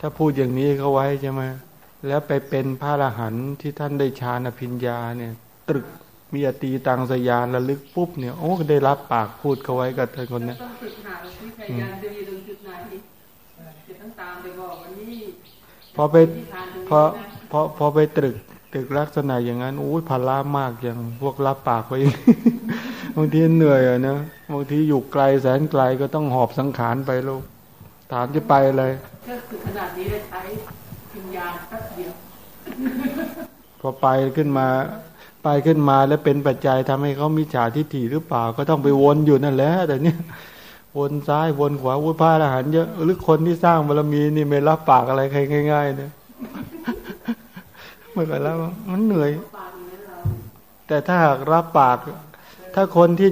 S1: ถ้าพูดอย่างนี้เขาไว้ใช่ไหม แล้วไปเป็นพระอรหันต์ที่ท่านได้ฌานอภิญญาเนี่ย ตรึกมีอตีตังสยานระลึกปุ๊บเนี่ยโอ้ได้รับปากพูดเขาไว้กับเธอคนนี้พอไปพอพอพอไปตรึกตึกลักษณะอย่างนั้นอุ้ยพลามากอย่างพวกรับปากไว้บางทีเหนื่อยอะนะบางทีอยู่ไกลแสนไกลก็ต้องหอบสังขารไปลูกถามจะไปเลย
S2: ก็คือขนาดนี้เลยใช้พิญญาแป๊บเดียว
S1: พอไปขึ้นมา ไปขึ้นมาแล้วเป็นปัจจัยทำให้เขามีฉาทิฏฐิหรือเปล่า ก็ต้องไปวนอยู่นั่นแหละแต่เนี้ยวนซ้ายวนขวาวุ้ยผ้าอาหารเยอะหรือคนที่สร้างบารมีนี่ไม่รับปากอะไรใครง่ายๆเนี่ยเมื่อไหร่แล้วมันเหนื่อย แต่ถ้าหากรับปาก ถ้าคนที่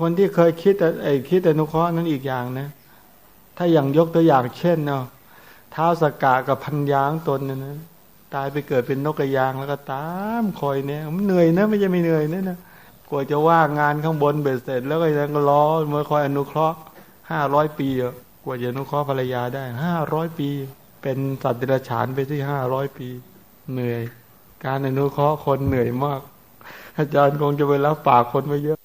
S1: คนที่เคยคิดไอ้คิดอนุเคราะห์นั้นอีกอย่างนะ ถ้าอย่างยกตัวอย่างเช่นเนาะ ท้าสกกากับพันยางตนเนี่ยนะตายไปเกิดเป็นนกกระยางแล้วก็ตามคอยเนี่ยมันเหนื่อยนะไม่ใช่ไม่เหนื่อยนะนะกว่าจะว่างานข้างบนเบ็ดเสร็จ แล้วก็ยังรอเมื่อคอยอนุเคราะห์ห้าร้อยปีกว่าจะอนุเคราะห์ภรรยาได้ห้าร้อยปี เป็นสัตว์เดรัจฉานไปที่ห้าร้อยปี เหนื่อย การอนุเคราะห์คนเหนื่อยมาก อาจารย์คงจะไปรับปากคนไว้เยอะ